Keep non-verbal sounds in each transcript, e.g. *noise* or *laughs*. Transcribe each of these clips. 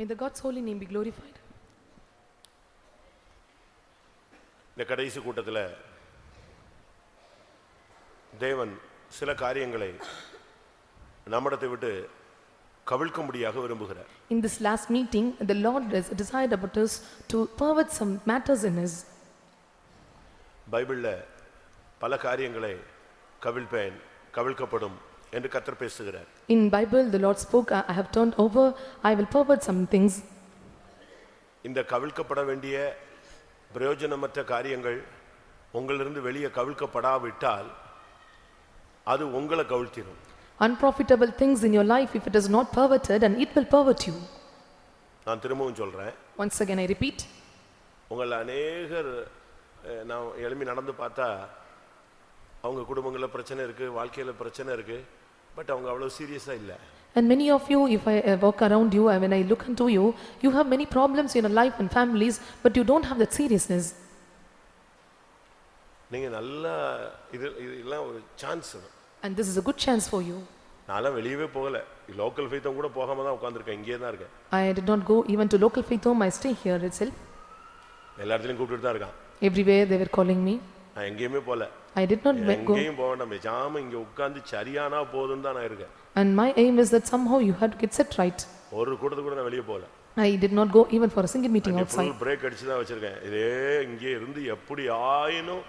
உண்டாவதாக May the God's holy name be glorified. இந்த கடைசி கூட்டத்தில் தேவன் சில காரியங்களை நம்மிடத்தை விட்டு கவிழ்க்கும்படியாக விரும்புகிறார் In this last meeting, the Lord has desired about us to pervert some matters in us. பைபிளில் பல காரியங்களை கவிழ்ப்பேன் கவிழ்க்கப்படும் என்று கத்தர் பேசுகிறார். In Bible, the Lord spoke, "I I have turned over, I will pervert some things." இந்த கவிழ்க்கப்பட வேண்டிய பிரயோஜனமற்ற காரியங்கள் உங்களிலிருந்து வெளியே கவிழ்க்கப்படாவிட்டால் அது உங்களை கவிழ்த்திடும் Unprofitable things in your life, if it is not perverted, and it will pervert you. நான் திரும்பவும் சொல்றேன். Once again, I repeat, உங்கள் அநேகர் அஹ், நான் எழும்பி நடந்து பார்த்தா அவங்க குடும்பங்களில் பிரச்சனை இருக்கு வாழ்க்கையில பிரச்சனை இருக்கு. பட் அவங்க அவ்வளவு சீரியஸா இல்லை and many of you, if I uh, walk around you, and when I look into you, you have many problems in your life and families, but you don't have that seriousness. நீங்க நல்லா இது இதெல்லாம் ஒரு chance And this is a good chance for you. நான்லாம் வெளியவே போகல local ஃபைத்தம் கூட போகாம தான் உட்காந்துருக்கேன் இங்கே தான் இருக்கேன் I did not go even to local faith home, I stay here itself. எல்லா இடத்துலையும் கூப்பிட்டுட்டு தான் இருக்கான் Everywhere they were calling me. நான் எங்கேயுமே போகல I did not we- go. எங்கேயும் போக வேண்டாம் பேசாம இங்க உட்கார்ந்து சரியானா போதும் தான் நான் இருக்கேன் And my aim is that somehow you had to get set right. ஒரு கூட்டத்துக்கு கூட நான் வெளியே போகல I did not go even for a single meeting outside. Full brake அடிச்சு தான் வச்சிருக்கேன் இதே இங்கே இருந்து எப்படி ஆயினும்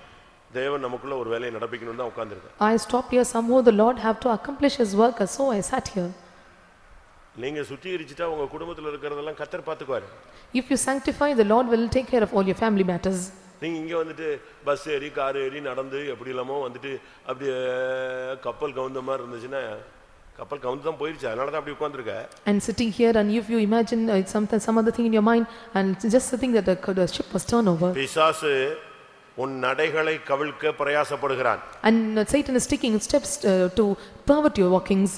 தேவன் நமக்குள்ள ஒரு வேலையை நடப்பிக்கணும் தான் உட்கார்ந்திருக்கேன் I stopped here, somehow the Lord have to accomplish his work, and so I sat here. நீங்க சுத்திகரிச்சுட்டா உங்க குடும்பத்துல இருக்கிறதெல்லாம் கத்தர் பார்த்துக்குவாரு If you sanctify, the Lord will take care of all your family matters. நீங்க இங்க வந்துட்டு பஸ் ஏறி கார் ஏறி நடந்து எப்படி இல்லாமோ வந்துட்டு அப்படியே கப்பல் கவுந்த மாதிரி இருந்துச்சுன்னா கப்பல் கவுந்து தான் போயிருச்சு அதனால தான் அப்படி உட்காந்துருக்க And sitting here, and if you imagine uh, something, some other thing in your mind, and it's just the thing that the, the ship was turned over, பிசாசு உன் நடைகளை கவிழ்க்க பிரயாசப்படுகிறான் and uh, Satan is taking steps uh, to pervert your walkings,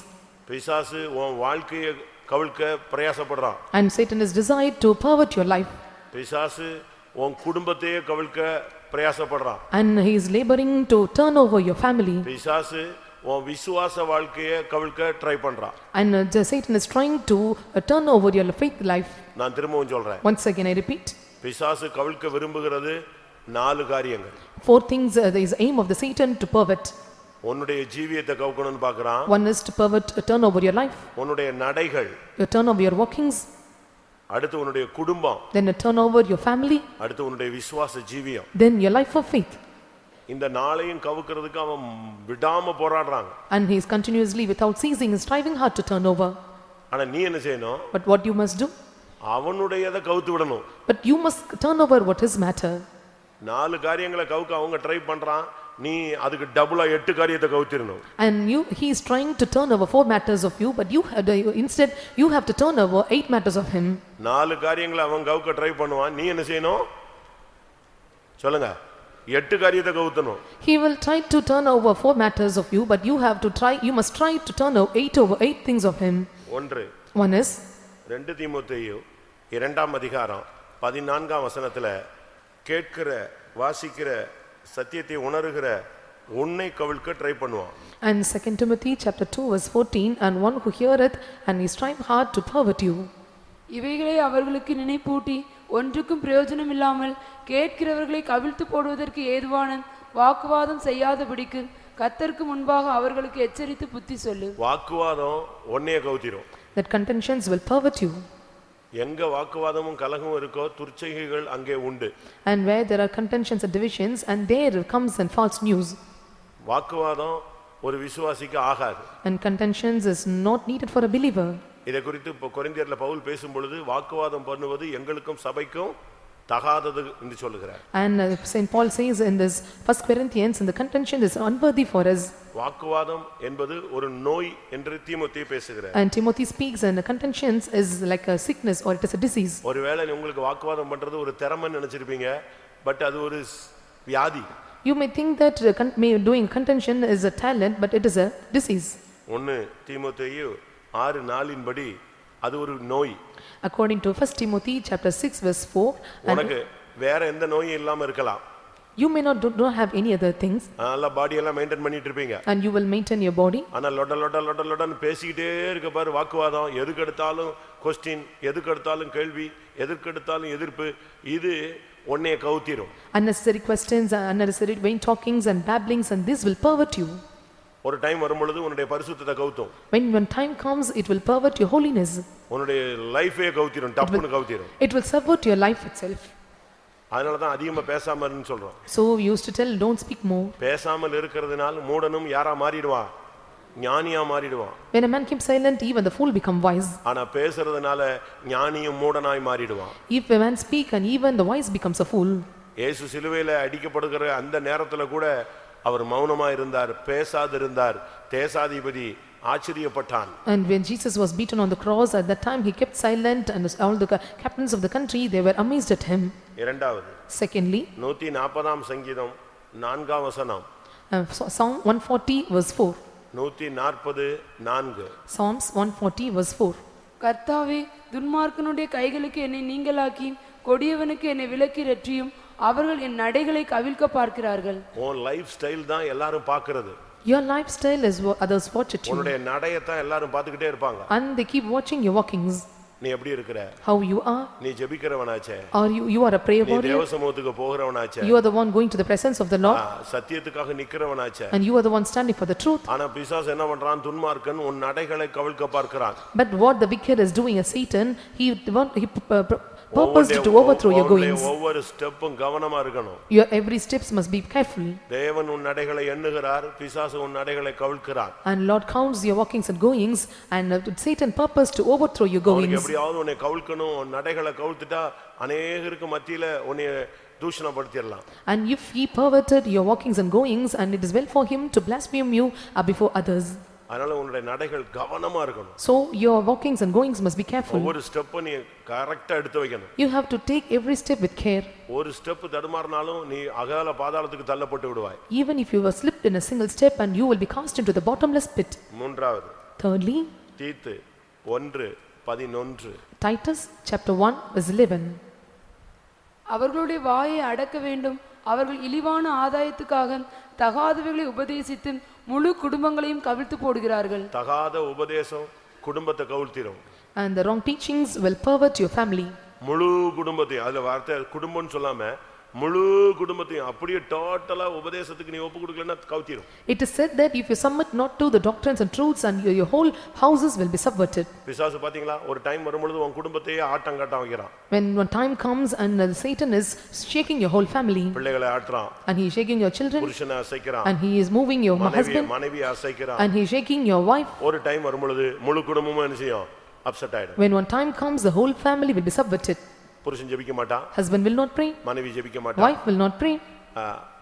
பிசாசு உன் வாழ்க்கையை கவிழ்க்க பிரயாசப்படுறான் and Satan is desired to pervert your life, பிசாசு உன் குடும்பத்தையே கவிழ்க்க பிரயாசப்படுறான் and he is laboring to turn over your family, பிசாசு உன் விசுவாச வாழ்க்கையை கவிழ்க்க ட்ரை பண்றான் and uh, the Satan is trying to uh, turn over your faith life. நான் திரும்பவும் சொல்றேன் Once again, I repeat, பிசாசு கவிழ்க்க விரும்புகிறது நாலு காரியங்கள் four things uh, there is aim of the Satan to pervert. உன்னுடைய ஜீவியத்தை கவுக்கணும்னு பார்க்கறான் One is to pervert, uh, turn over your life, உன்னுடைய நடைகள் you turn over your walkings, அடுத்து உன்னுடைய குடும்பம் then you turn over your family, அடுத்து உன்னுடைய விசுவாச ஜீவியம் then your life of faith. இந்த நாளையும் கவுக்கிறதுக்கு அவன் விடாம போராடுறாங்க And he is continuously, without ceasing, is striving hard to turn over. ஆனா நீ என்ன செய்யணும் But what you must do? அவனுடையதை கவுத்து விடணும் But you must turn over what is matter. நாலு காரியங்களை கவுக்க அவங்க ட்ரை பண்றான் நீ அதுக்கு டபுளா எட்டு காரியத்தை கவுத்திரணும் And you, he is trying to turn over four matters of you, but you, uh, instead, you have to turn over eight matters of him. நாலு காரியங்களை அவன் கவுக்க ட்ரை பண்ணுவான் நீ என்ன செய்யணும் சொல்லுங்க எட்டு காரியத்தை கவுத்தணும் He will try to turn over four matters of you, but you have to try, you must try to turn over eight over eight things of him. ஒன்று One is, ரெண்டு தீமோத்தேயு இரண்டாம் அதிகாரம் பதினான்காம் வசனத்துல கேட்கிற வாசிக்கிற சத்தியத்தை உணர்கிற உன்னை கவிழ்க்க ட்ரை பண்ணுவான் and second Timothy chapter two verse fourteen, and one who heareth, and he strive hard to pervert you. இவைகளை அவர்களுக்கு நினைப்பூட்டி ஒன்றுக்கும் பிரயோஜனம் இல்லாமல் கேட்கிறவர்களை கவிழ்த்து போடுவதற்கு ஏதுவான வாக்குவாதம் செய்யாதபடிக்கு கத்தருக்கு முன்பாக அவர்களுக்கு எச்சரித்து புத்தி சொல்லு வாக்குவாதம் ஒன்னைய கவுத்திரும் That contentions will pervert you. எங்க வாக்குவாதமும் கலகமும் இருக்கோ துர்ச்சைகள் அங்கே உண்டு And where there are contentions and divisions, and there comes and false news. வாக்குவாதம் ஒரு விசுவாசிக்கு ஆகாது And contentions is not needed for a believer. இதை குறித்து இப்போ கொரிந்தியர்ல பவுல் பேசும் பொழுது வாக்குவாதம் பண்ணுவது எங்களுக்கும் சபைக்கும் தகாதது என்று சொல்லுகிறார் And uh, Saint Paul says in this first Corinthians, and the contention is unworthy for us. வாக்குவாதம் என்பது ஒரு நோய் என்று தீமோத்தேயு பேசுகிறார் And Timothy speaks, and the contentions is like a sickness or it is a disease. ஒருவேளை உங்களுக்கு வாக்குவாதம் பண்றது ஒரு திறமைன்னு நினைச்சிருப்பீங்க பட் அது ஒரு வியாதி You may think that uh, con- may- doing contention is a talent, but it is a disease. ஒன்னு தீமோத்தேயு ஆறு நாளின்படி அது ஒரு நோய் According to first Timothy chapter six verse four, and உனக்கு வேற எந்த நோயும் இல்லாம இருக்கலாம் you may not, do not have any other things, நல்லா பாடி எல்லாம் மெயின்டைன் பண்ணிட்டு இருப்பீங்க and you will maintain your body. ஆனா லொட லொட லொட லொடன்னு பேசிக்கிட்டே இருக்க பாரு வாக்குவாதம் எதுக்கு எடுத்தாலும் கொஸ்டின் எதுக்கு எடுத்தாலும் கேள்வி எதற்கு எடுத்தாலும் எதிர்ப்பு இது உன்னைய கவுத்திரும் Unnecessary questions, uh, unnecessary vain talkings and babblings and this will pervert you. ஒரு டைம் வரும் பொழுது உன்னுடைய பரிசுத்தத்தை கவுத்தும் When, when time comes, it will pervert your holiness. உன்னுடைய லைஃபே கவுத்திரும் டப்புன்னு கவுத்திரும் It will subvert your life itself. அதனால தான் அதிகமா பேசாம இருன்னு சொல்றோம் So we used to tell, don't speak more. பேசாமல் இருக்கிறதுனால மூடனும் யாரா மாறிடுவான் ஞானியா மாறிடுவான் When a man keeps silent, even the fool become wise. ஆனா பேசுறதுனால ஞானியும் மூடனாய் மாறிடுவான் If a man speak and even the wise becomes a fool. இயேசு சிலுவையில அடிக்கப்படுகிற அந்த நேரத்துல கூட அவர் மௌனமா இருந்தார் பேசாதிருந்தார் தேசாதிபதி ஆச்சரியப்பட்டான் And when Jesus was beaten on the cross, at that time he kept silent and all the ca- captains of the country, they were amazed at him. இரண்டாவது Secondly, நூத்தி நாற்பதாம் சங்கீதம் நான்காம் வசனம் uh, so- Psalm 140 verse 4. நூத்தி நாற்பது நான்கு Psalms 140 verse 4. கர்த்தாவே துன்மார்க்கனுடைய கைகளுக்கு என்னை நீங்களாக்கி கொடியவனுக்கு என்னை விலக்கி ரெற்றியும் அவர்கள் என் நடைகளை கவிழ்க்க பார்க்கிறார்கள் உன் லைஃப் ஸ்டைல் தான் எல்லாரும் பார்க்கிறது Your lifestyle is what others watch at you. உன்னுடைய நடையத்தான் எல்லாரும் பார்த்துக்கிட்டே இருப்பாங்க And they keep watching your walkings, நீ எப்படி இருக்கிற how you are. நீ ஜெபிக்கிறவனாச்சே Are you, you are a prayer நீ warrior? தேவ சமூகத்துக்கு போகிறவனாச்சே You are the one going to the presence of the ah, Lord சத்தியத்துக்காக நிக்கிறவனாச்சே and you are the one standing for the truth. ஆனா பிசாசு என்ன பண்றான் துன்மார்க்கன் உன் நடைகளை கவிழ்க்க பார்க்கிறான் But what the wicked is doing as Satan, he, want- he uh, pur- purposed to overthrow your உன்னுடைய goings. ஒவ்வொரு ஸ்டெப்பும் கவனமா இருக்கணும் Your every steps must be careful. தேவன் உன் நடைகளை எண்ணுகிறார் பிசாசு உன் நடைகளை கவிழ்க்கிறான் And Lord counts your walkings and goings and uh, Satan purposed to overthrow your அவனுக்கு goings. எப்படியாவது உன்னை கவிழ்க்கணும் உன் நடைகளை கவிழ்த்துட்டா அநேகருக்கு மத்தியில உன்னை தூஷணப்படுத்திடலாம் And if he perverted your walkings and goings and it is well for him to blaspheme you uh, before others. அதனால உன்னுடைய நடைகள் கவனமா இருக்கணும் So your walkings and goings must be careful. ஒவ்வொரு ஸ்டெப்பும் நீ கரெக்டா எடுத்து வைக்கணும் You have to take every step with care. ஒரு ஸ்டெப் தடுமாறினாலும் நீ அகால பாதாளத்துக்கு தள்ளப்பட்டு விடுவாய் Even if you were slipped in a single step and you will be cast into the bottomless pit. மூன்றாவது Thirdly, தீத்து ஒன்று பதினொன்று Titus chapter 1 verse 11. அவர்களுடைய வாயை அடக்க வேண்டும் அவர்கள் இழிவான ஆதாயத்துக்காக தகாதவைகளை உபதேசித்து முழு குடும்பங்களையும் கவிழ்த்து போடுகிறார்கள் தகாத உபதேசம் குடும்பத்தை கவிழ்த்திரும் And the wrong teachings will pervert your family. முழு குடும்பத்தையும் அதுல வார்த்தை குடும்பம்னு சொல்லாம முழு குடும்பத்தையும் அப்படியே டோட்டலா உபதேசத்துக்கு நீ ஒப்பு கொடுக்கலன்னா கவுத்திரும் It is said that if you submit not to the doctrines and truths and your, your whole houses will be subverted. பிசாசு பாத்தீங்களா ஒரு டைம் வரும்பொழுது உன் குடும்பத்தையே ஆட்டம் காட்டம் வைக்கிறான் When one time comes and uh, Satan is shaking your whole family பிள்ளைகளை ஆட்டுறான் and he is shaking your children புருஷனை அசைக்கிறான் and he is moving your மனைவி husband மனைவி அசைக்கிறான் and he is shaking your wife. ஒரு டைம் வரும்பொழுது முழு குடும்பமும் என்ன செய்யும் அப்செட் ஆயிடும் When one time comes, the whole family will be subverted. புருஷன் ஜெபிக்க மாட்டான் Husband will not pray, மனைவி ஜெபிக்க மாட்டான் wife will not pray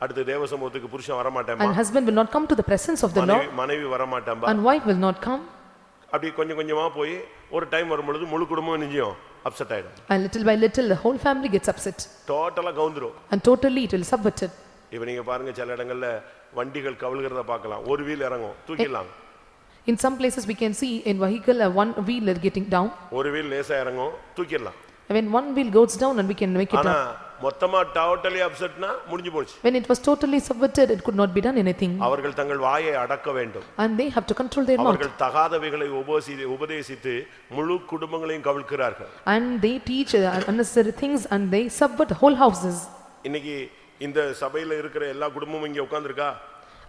அடுத்து தேவ சமூகத்துக்கு புருஷன் வர and மாட்டேன் husband will not come to the presence of the Lord மனைவி வர மாட்டேன்பா and wife will not come. அப்படி கொஞ்சம் கொஞ்சமா போய் ஒரு டைம் வரும்பொழுது முழு குடும்பம் நிச்சயம் அப்செட் ஆயிடும் And little by little, the whole family gets upset டோட்டலா கவுந்துரும் and totally it will subverted. இப்ப நீங்க பாருங்க சில இடங்கள்ல வண்டிகள் கவிழ்கிறத பார்க்கலாம் ஒரு வீல் இறங்கும் தூக்கிடலாம் In some places, we can see in vehicle, uh, one wheel is getting down. ஒரு வீல் லேசா இறங்கும் தூக்கிடலாம் When one wheel goes down and we can make it ஆனா up. மொத்தமா டோட்டலி அப்செட்னா முடிஞ்சு போச்சு When it was totally subverted, it could not be done anything. அவர்கள் தங்கள் வாயை அடக்க வேண்டும் And they have to control their mouth. அவர்கள் தகாதவைகளை உபசி உபதேசித்து முழு குடும்பங்களையும் கவிழ்க்கிறார்கள் And they teach uh, unnecessary things and they subvert whole houses. இன்னைக்கு இந்த சபையில இருக்கிற எல்லா குடும்பமும் இங்க உட்கார்ந்திருக்கா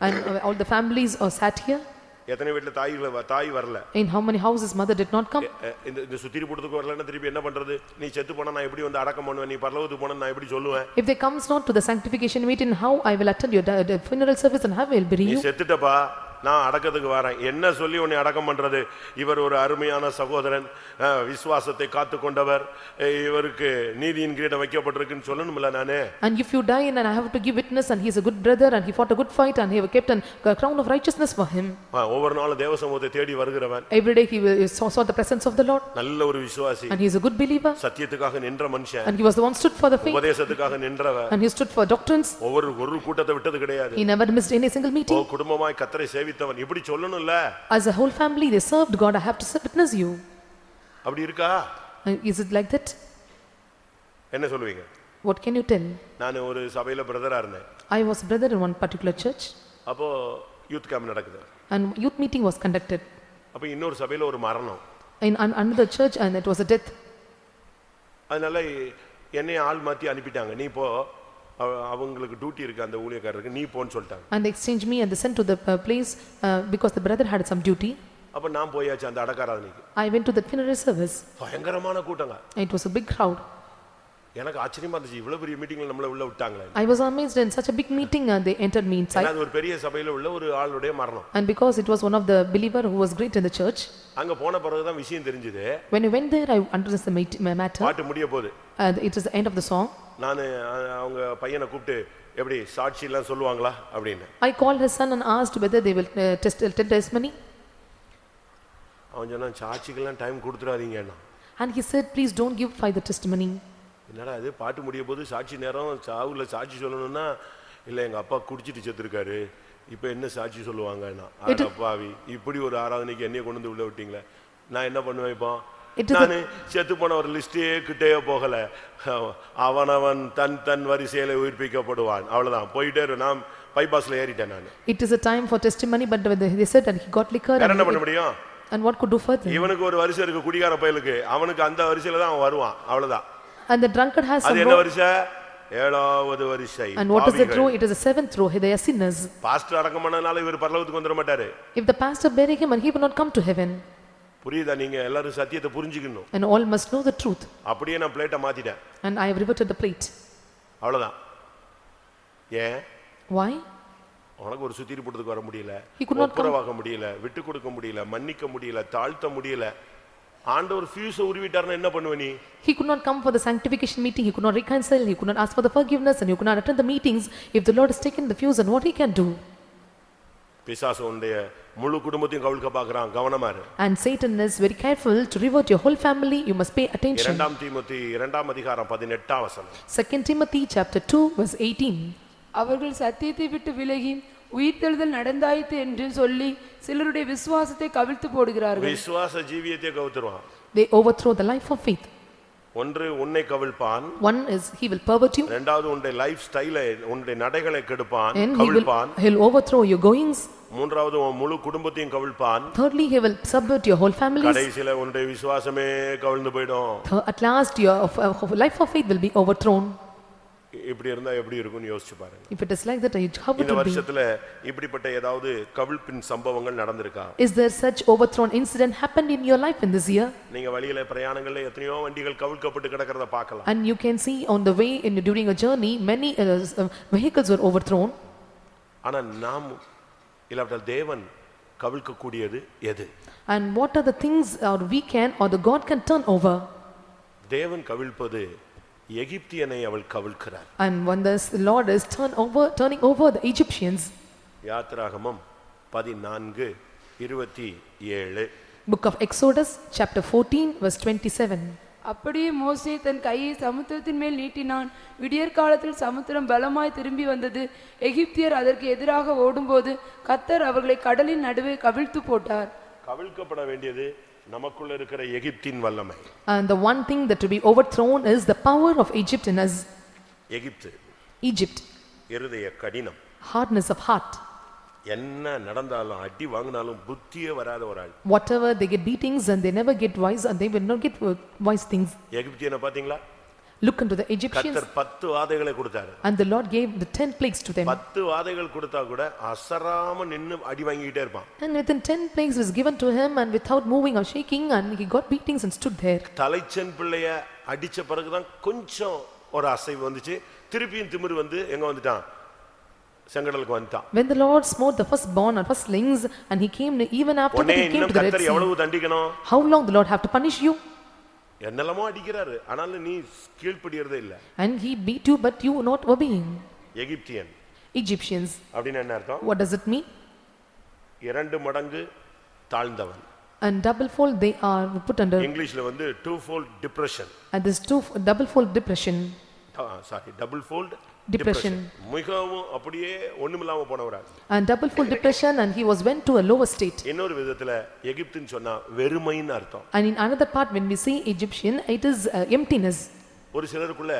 And uh, all the families are sat here. எத்தனை வீட்டுல தாய் வ- தாய் வரல In how many houses mother did not come? அஹ் இந்த இந்த சுத்திரி போட்டதுக்கு வரலன்னா திருப்பி என்ன பண்றது நீ செத்து போனா நான் எப்படி வந்து அடக்கம் பண்ணுவேன் நீ பரலோகத்துக்கு போனா நான் எப்படி சொல்லுவேன் If they comes not to the sanctification meeting, how I will attend your di- di- funeral service and how I will bury நீ you? செத்துட்டப்பா நான் அடக்கத்துக்கு வரேன் என்ன சொல்லி உன்னை அடக்கம் பண்றது இவர் ஒரு அருமையான சகோதரன் விசுவாசத்தை காத்து கொண்டவர் இவருக்கு நீதியின் கிரீடம் வைக்கப்பட்டிருக்குன்னு சொல்லணும்ல நானு And if you die and I have to give witness and he is a good brother and he fought a good fight and he have kept an- a crown of righteousness for him. ஒவ்வொரு நாளும் தேவ சமூகத்தை தேடி வருகிறவன் Every day he saw saw the presence of the Lord நல்ல ஒரு விசுவாசி and he is a good believer சத்தியத்துக்காக நின்ற மனுஷன் and he was the one stood for the faith உபதேசத்துக்காக நின்றவன் and he stood for doctrines. ஒவ்வொரு ஒரு கூட்டத்தை விட்டது கிடையாது He never missed any single meeting. குடும்பமாய் கத்தரை சேவித்தவன் இப்படி சொல்லணும்ல As a whole family, they served God, I have to witness you. அப்படி இருக்கா And Is it like that? என்ன சொல்லுவீங்க What can you tell? நான் ஒரு சபையில பிரதரா இருந்தேன் I was a brother in one particular church அப்போ யூத் கேம்ப் நடக்குது and youth meeting was conducted. அப்ப இன்னொரு சபையில ஒரு மரணம் in an- another church and it was a death. அதனால என்னைய ஆள் மாத்தி அனுப்பிட்டாங்க நீ போ அவ- அவங்களுக்கு டியூட்டி இருக்கு அந்த ஊழியக்காரருக்கு நீ போன்னு சொல்லிட்டாங்க And they exchanged me and they sent to the uh, place uh, because the brother had some duty. அப்ப நான் போயாச்சு அந்த அடக்காராதனைக்கு I went to the funeral service. பயங்கரமான கூட்டங்க It was a big crowd. எனக்கு ஆச்சரியமா இருந்துச்சு இவ்வளவு பெரிய மீட்டிங்ல நம்மள உள்ள விட்டாங்களே I was amazed in such a big meeting and they entered me inside. அது ஒரு பெரிய சபையில உள்ள ஒரு ஆளுடைய மரணம் And because it was one of the believer who was great in the church, அங்க போன பிறகுதான் விஷயம் தெரிஞ்சது when I went there, I understood the mat- ma- matter. பாட்டு முடிய போகுது And it is the end of the song. நான் அவங்க பையனை கூப்பிட்டு எப்படி சாட்சி எல்லாம் சொல்லுவாங்களா அப்படின்னு I called his son and asked whether they will uh, test, tell testimony. அவன் சொன்னான் சாட்சிக்கெல்லாம் டைம் கொடுத்துடாதீங்கன்னா And he said, please don't give by the testimony. என்னடா அது பாட்டு முடிய போது சாட்சி நேரம் சாவுல சாட்சி சொல்லணும்னா இல்ல எங்க அப்பா குடிச்சிட்டு செத்துருக்காரு. இப்ப என்ன சாட்சி சொல்லுவாங்கன்னா? அடப்பாவி இப்படி ஒரு ஆராதனைக்கு என்னைய கொண்டு வந்து உள்ள விட்டீங்களே. நான் என்ன பண்ணுவேன் இப்போ? நானு செத்து போன ஒரு லிஸ்டே கிட்டே போகல. அவனவன் தன் தன் வரிசையில உயிர்ப்பிக்கப்படுவான். அவ்வளவுதான். போயிட்டே. நான் பைபாஸ்ல ஏறிட்டேன் நான். It is a time for testimony, but when they said that he got liquor and, என்ன பண்ண முடியும்? and what could do further? இவனுக்கு ஒரு வரிசை இருக்கு குடிகார பயலுக்கு. அவனுக்கு அந்த வரிசையில தான் அவன் வருவான். அவ்வளவுதான். And the drunkard has அது some என்ன row. வரிசை ஏழாவது வரிசை And what is the row? It is the seventh row. They are sinners. Pastor அடக்கம் பண்ணனால இவர் பரலோகத்துக்கு வந்துட மாட்டாரு If the pastor bury him and he will not come to heaven. புரியுதா நீங்க எல்லாரும் சத்தியத்தை புரிஞ்சுக்கணும் And all must know the truth. அப்படியே நான் பிளேட்டை மாத்திட்டேன் And I have reverted the plate. அவ்வளவுதான் ஏன் Why? உனக்கு ஒரு சுத்திரி போட்டதுக்கு வர முடியல He could not come. ஒப்புரவாக முடியல விட்டு கொடுக்க முடியல மன்னிக்க முடியல தாழ்த்த முடியல ஆண்டவர் ஃபியூஸ உருவிட்டாருன்னா என்ன பண்ணுவ நீ He could not come for the sanctification meeting. He could not reconcile. He could not ask for the forgiveness and he could not attend the meetings. If the Lord has taken the fuse and what he can do. பிசாசு உன்னுடைய முழு குடும்பத்தையும் கவிழ்க்க பாக்குறான் கவனமா இரு And Satan is very careful to revert your whole family. You must pay attention. இரண்டாம் தீமோத்தி இரண்டாம் அதிகாரம் பதினெட்டாம் வசனம் Second Timothy chapter 2 verse 18. அவர்கள் சத்தியத்தை விட்டு விலகி உயிர்த்தெழுதல் நடந்தாயிற்று என்று சொல்லி சிலருடைய விசுவாசத்தை கவிழ்த்து போடுகிறார்கள் விசுவாச ஜீவியத்தை கவுத்துருவான் They overthrow the life of faith. ஒன்று உன்னை கவிழ்ப்பான் One is he will pervert you ரெண்டாவது உன்னுடைய லைஃப் ஸ்டைலை உன்னுடைய நடைகளை கெடுப்பான் and he will கவிழ்ப்பான் he'll overthrow your goings. மூன்றாவது உன் முழு குடும்பத்தையும் கவிழ்ப்பான் Thirdly, he will subvert your whole families. கடைசியில உன்னுடைய விசுவாசமே கவிழ்ந்து போயிடும் Th- At last, your life of faith will be overthrown. இப்படி இருந்தா எப்படி இருக்கும்னு யோசிச்சு பாருங்க If it is like that, how it இந்த? வருஷத்துல இப்படிப்பட்ட ஏதாவது கவிழ்ப்பின் சம்பவங்கள் நடந்திருக்கா Is there such overthrown incident happened in your life in this year? நீங்க வழியில பிரயாணங்கள்ல எத்தனையோ வண்டிகள் கவிழ்க்கப்பட்டு கிடக்கிறத பார்க்கலாம் And you can see on the way in during a journey, many uh, uh, vehicles were overthrown. ஆனா நாம் இல்லாவிட்டால் தேவன் கவிழ்க்கக்கூடியது எது And what are the things or we can or the God can turn over? தேவன் கவிழ்ப்பது எகிப்தியனை அவள் கவிழ்க்கிறார். And when the Lord is turn over, turning over the Egyptians, யாத்திராகமம் பதினான்கு இருபத்தி ஏழு. book of Exodus, chapter 14, verse 27. அப்படியே மோசே தன் கையை சமுத்திரத்தின் மேல் நீட்டினான். விடியற் காலத்தில் சமுத்திரம் பலமாய் திரும்பி வந்தது. எகிப்தியர் அதற்கு எதிராக ஓடும்போது கத்தர் அவர்களை கடலின் நடுவே கவிழ்த்து போட்டார். கவிழ்க்கப்பட வேண்டியது நமக்குள்ள இருக்கிற எகிப்தின் வல்லமை And the one thing that to be overthrown is the power of Egypt in us, Egypt Egypt, இருதய கடினம் hardness of heart. என்ன நடந்தாலும் அடி வாங்கினாலும் புத்தியே வராத ஒரு ஆள் Whatever they get beatings and they never get wise and they will not get uh, wise things. எகிப்தியனை பாத்தீங்களா Look unto the Egyptians கத்தர் பத்து வாதைகளை கொடுத்தாரு and the Lord gave the ten plagues to them. பத்து வாதைகள் கொடுத்தா கூட அசராம நின்னு அடி வாங்கிக்கிட்டே இருப்பான் And within ten plagues was given to him and without moving or shaking and he got beatings and stood there. தலைச்சன் பிள்ளைய அடிச்ச பிறகுதான் கொஞ்சம் ஒரு அசைவு வந்துச்சு திருப்பியும் திமிரு வந்து எங்க வந்துட்டான் செங்கடலுக்கு வந்துட்டான் When the Lord smote the firstborn and firstlings and he came even after உடனே that he came இன்னும் to the Red கத்தர் Sea. எவ்வளவு தண்டிக்கணும் How long the Lord have to punish you? என்னெல்லாமோ அடிக்கிறாரு ஆனாலும் நீ கீழ்ப்படியறதே இல்ல And he beat you but you not obeying. எகிப்தியன் Egyptians, அப்படின்னு என்ன அர்த்தம் what does it mean? இரண்டு மடங்கு தாழ்ந்தவன் And double fold they are put under இங்கிலீஷ்ல வந்து two fold depression and this two double fold depression. Sorry double fold Depression. மிகவும் அப்படியே ஒண்ணுமில்லாம போனவரா And double fold depression and he was went to a lower state. இன்னொரு விதத்துல எகிப்துன்னு சொன்னா வெறுமைன்னு அர்த்தம் And in another part when we see Egyptian it is uh, emptiness. ஒரு சிலருக்குள்ள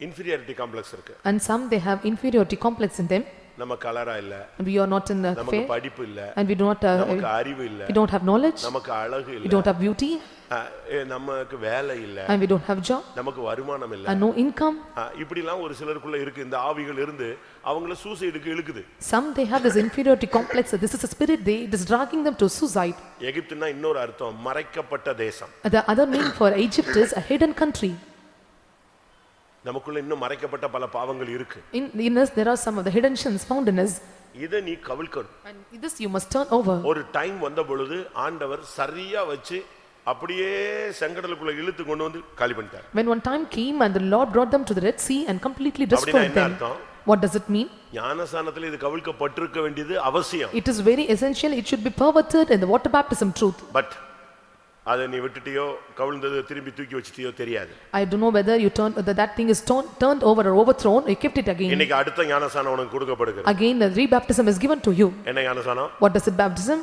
inferiority complex இருக்கு And some they have inferiority complex in them. நம்ம கலரா இல்ல and we are not in uh, நமக்கு fair, படிப்பு இல்ல and we do not, uh, நமக்கு அறிவு இல்ல we don't have knowledge, நமக்கு அழகு we இல்ல don't have beauty, அஹ், ஏ, நமக்கு வேலை இல்ல and we don't have job, நமக்கு வருமானம் இல்ல and no income. அஹ், இப்படிலாம் ஒரு சிலருக்குள்ள இருக்கு இந்த ஆவிகள் இருந்து அவங்கள சூசைடுக்கு இழுக்குது Some they have this inferiority complex, that this is a spirit, they, it is dragging them to suicide. எகிப்துன்னா இன்னொரு அர்த்தம் மறைக்கப்பட்ட தேசம் The other meaning for Egypt is a hidden country. நமக்குள்ள இன்னும் மறைக்கப்பட்ட பல பாவங்கள் இருக்கு In, in us, there are some of the hidden sins found in us, இதை நீ கவிழ்க்கணும் and this you must turn over. ஒரு டைம் வந்த பொழுது ஆண்டவர் சரியா வச்சு அப்படியே செங்கடலுக்குள்ள இழுத்து கொண்டு வந்து காலி பண்ணிட்டார் When one time came and the Lord brought them to the Red Sea and completely destroyed என்ன them. அர்த்தம் What does it mean? ஞானசானத்துல இது கவிழ்க்கப்பட்டிருக்க வேண்டியது அவசியம் It is very essential, it should be perverted in the water baptism truth. But அதை நீ விட்டுட்டியோ கவிழ்ந்தது திரும்பி தூக்கி வச்சிட்டியோ தெரியாது I don't know whether you turned, whether that thing is turned, turned over or overthrown, you kept it again. இன்னைக்கு அடுத்த ஞானசானம் உனக்கு கொடுக்கப்படுகிறது Again, the rebaptism is given to you. என்ன ஞானசானம் What does it baptism?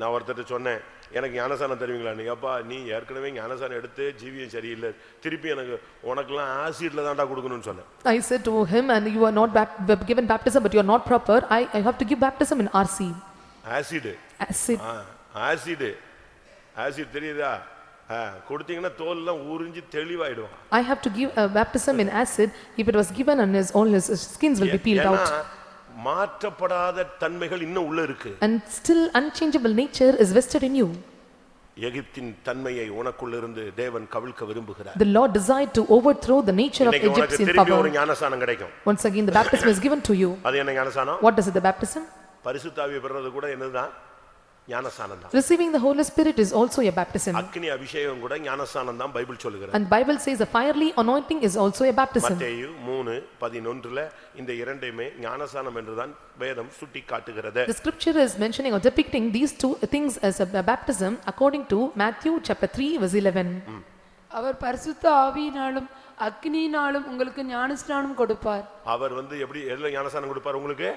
நான் ஒருத்தர்ட்ட சொன்னேன் எனக்கு ஞானசானம் தருவீங்களா நீ அப்பா நீ ஏற்கனவே ஞானசானம் எடுத்து ஜீவியம் சரியில்லை திருப்பி எனக்கு உனக்கெல்லாம் ஆசிட்ல தான்டா கொடுக்கணும்னு சொன்னேன் said to him, and you are not bap- bap- given baptism, but you are not proper, I, I have to give baptism in RC. Acid Acid. Acid acid தெரியுதா கொடுத்தீங்கன்னா தோல்லாம் உறிஞ்சி தெளிவாயிடுவான் I have to give a baptism in acid, if it was given and his, all his skins will be peeled ஏன்னா out. மாற்றப்படாத தன்மைகள் இன்னும் உள்ள இருக்கு And still unchangeable nature is vested in you. எகிப்தின் தன்மையை உனக்குள்ளிருந்து தேவன் கவிழ்க்க விரும்புகிறார் The Lord desired to overthrow the nature of உனக்கு Egyptian திரும்பி ஒரு power. ஞானசானம் கிடைக்கும் Once again, the baptism is given to you. அது என்ன ஞானசானம் What is it, the baptism? பரிசுத்தாவியை பெறது கூட என்னதுதான் ஞானசானம் தான் Receiving the Holy Spirit is also a baptism. அக்னி அபிஷேகம் கூட ஞானசானம் தான் பைபிள் சொல்லுகிறது And Bible says the fiery anointing is also a baptism. மத்தேயு மூணு பதினொன்றுல இந்த இரண்டையுமே ஞானசானம் என்றுதான் வேதம் சுட்டி காட்டுகிறது The scripture is mentioning or depicting these two things as a baptism according to Matthew chapter 3 verse 11. அவர் பரிசுத்த ஆவியினாலும் அக்னியினாலும் உங்களுக்கு ஞானஸ்நானம் கொடுப்பார் அவர் வந்து எப்படி எதுல ஞானசானம் கொடுப்பார் உங்களுக்கு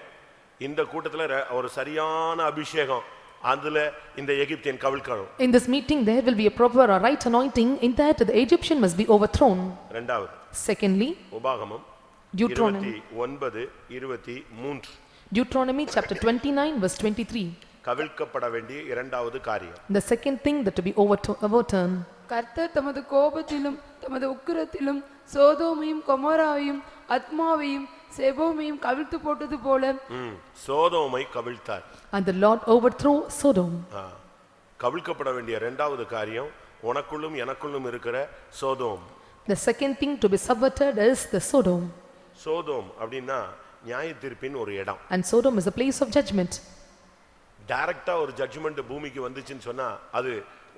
இந்த கூட்டத்துல ஒரு சரியான அபிஷேகம் அதுல இந்த எகிப்தியன் கவிழ்க்கணும் In this meeting, there will be a proper or right anointing in that the Egyptian must be overthrown. ரெண்டாவது Secondly, உபாகமம் Deuteronomy, ஒன்பது இருபத்தி மூன்று Deuteronomy chapter 29 verse 23. கவிழ்க்கப்பட வேண்டிய இரண்டாவது காரியம் The second thing that to be overtu- overturned. கர்த்தர் தமது கோபத்திலும் தமது உக்கிரத்திலும் சோதோமையும் கொமோராவையும் அத்மாவையும் செபோமையும் கவிழ்த்து போட்டது போல சோதோமை கவிழ்த்தார் And the Lord overthrew Sodom. ஆ. கவிழ்க்கப்பட வேண்டிய இரண்டாவது காரியம் உனக்குள்ளும் எனக்குள்ளும் இருக்கிற Sodom The second thing to be subverted is the Sodom. Sodom அப்படின்னா நியாய தீர்ப்பின் ஒரு இடம் And Sodom is a place of judgment. டைரக்டா ஒரு ஜட்ஜ்மெண்ட் பூமிக்கு வந்துச்சுன்னு சொன்னா அது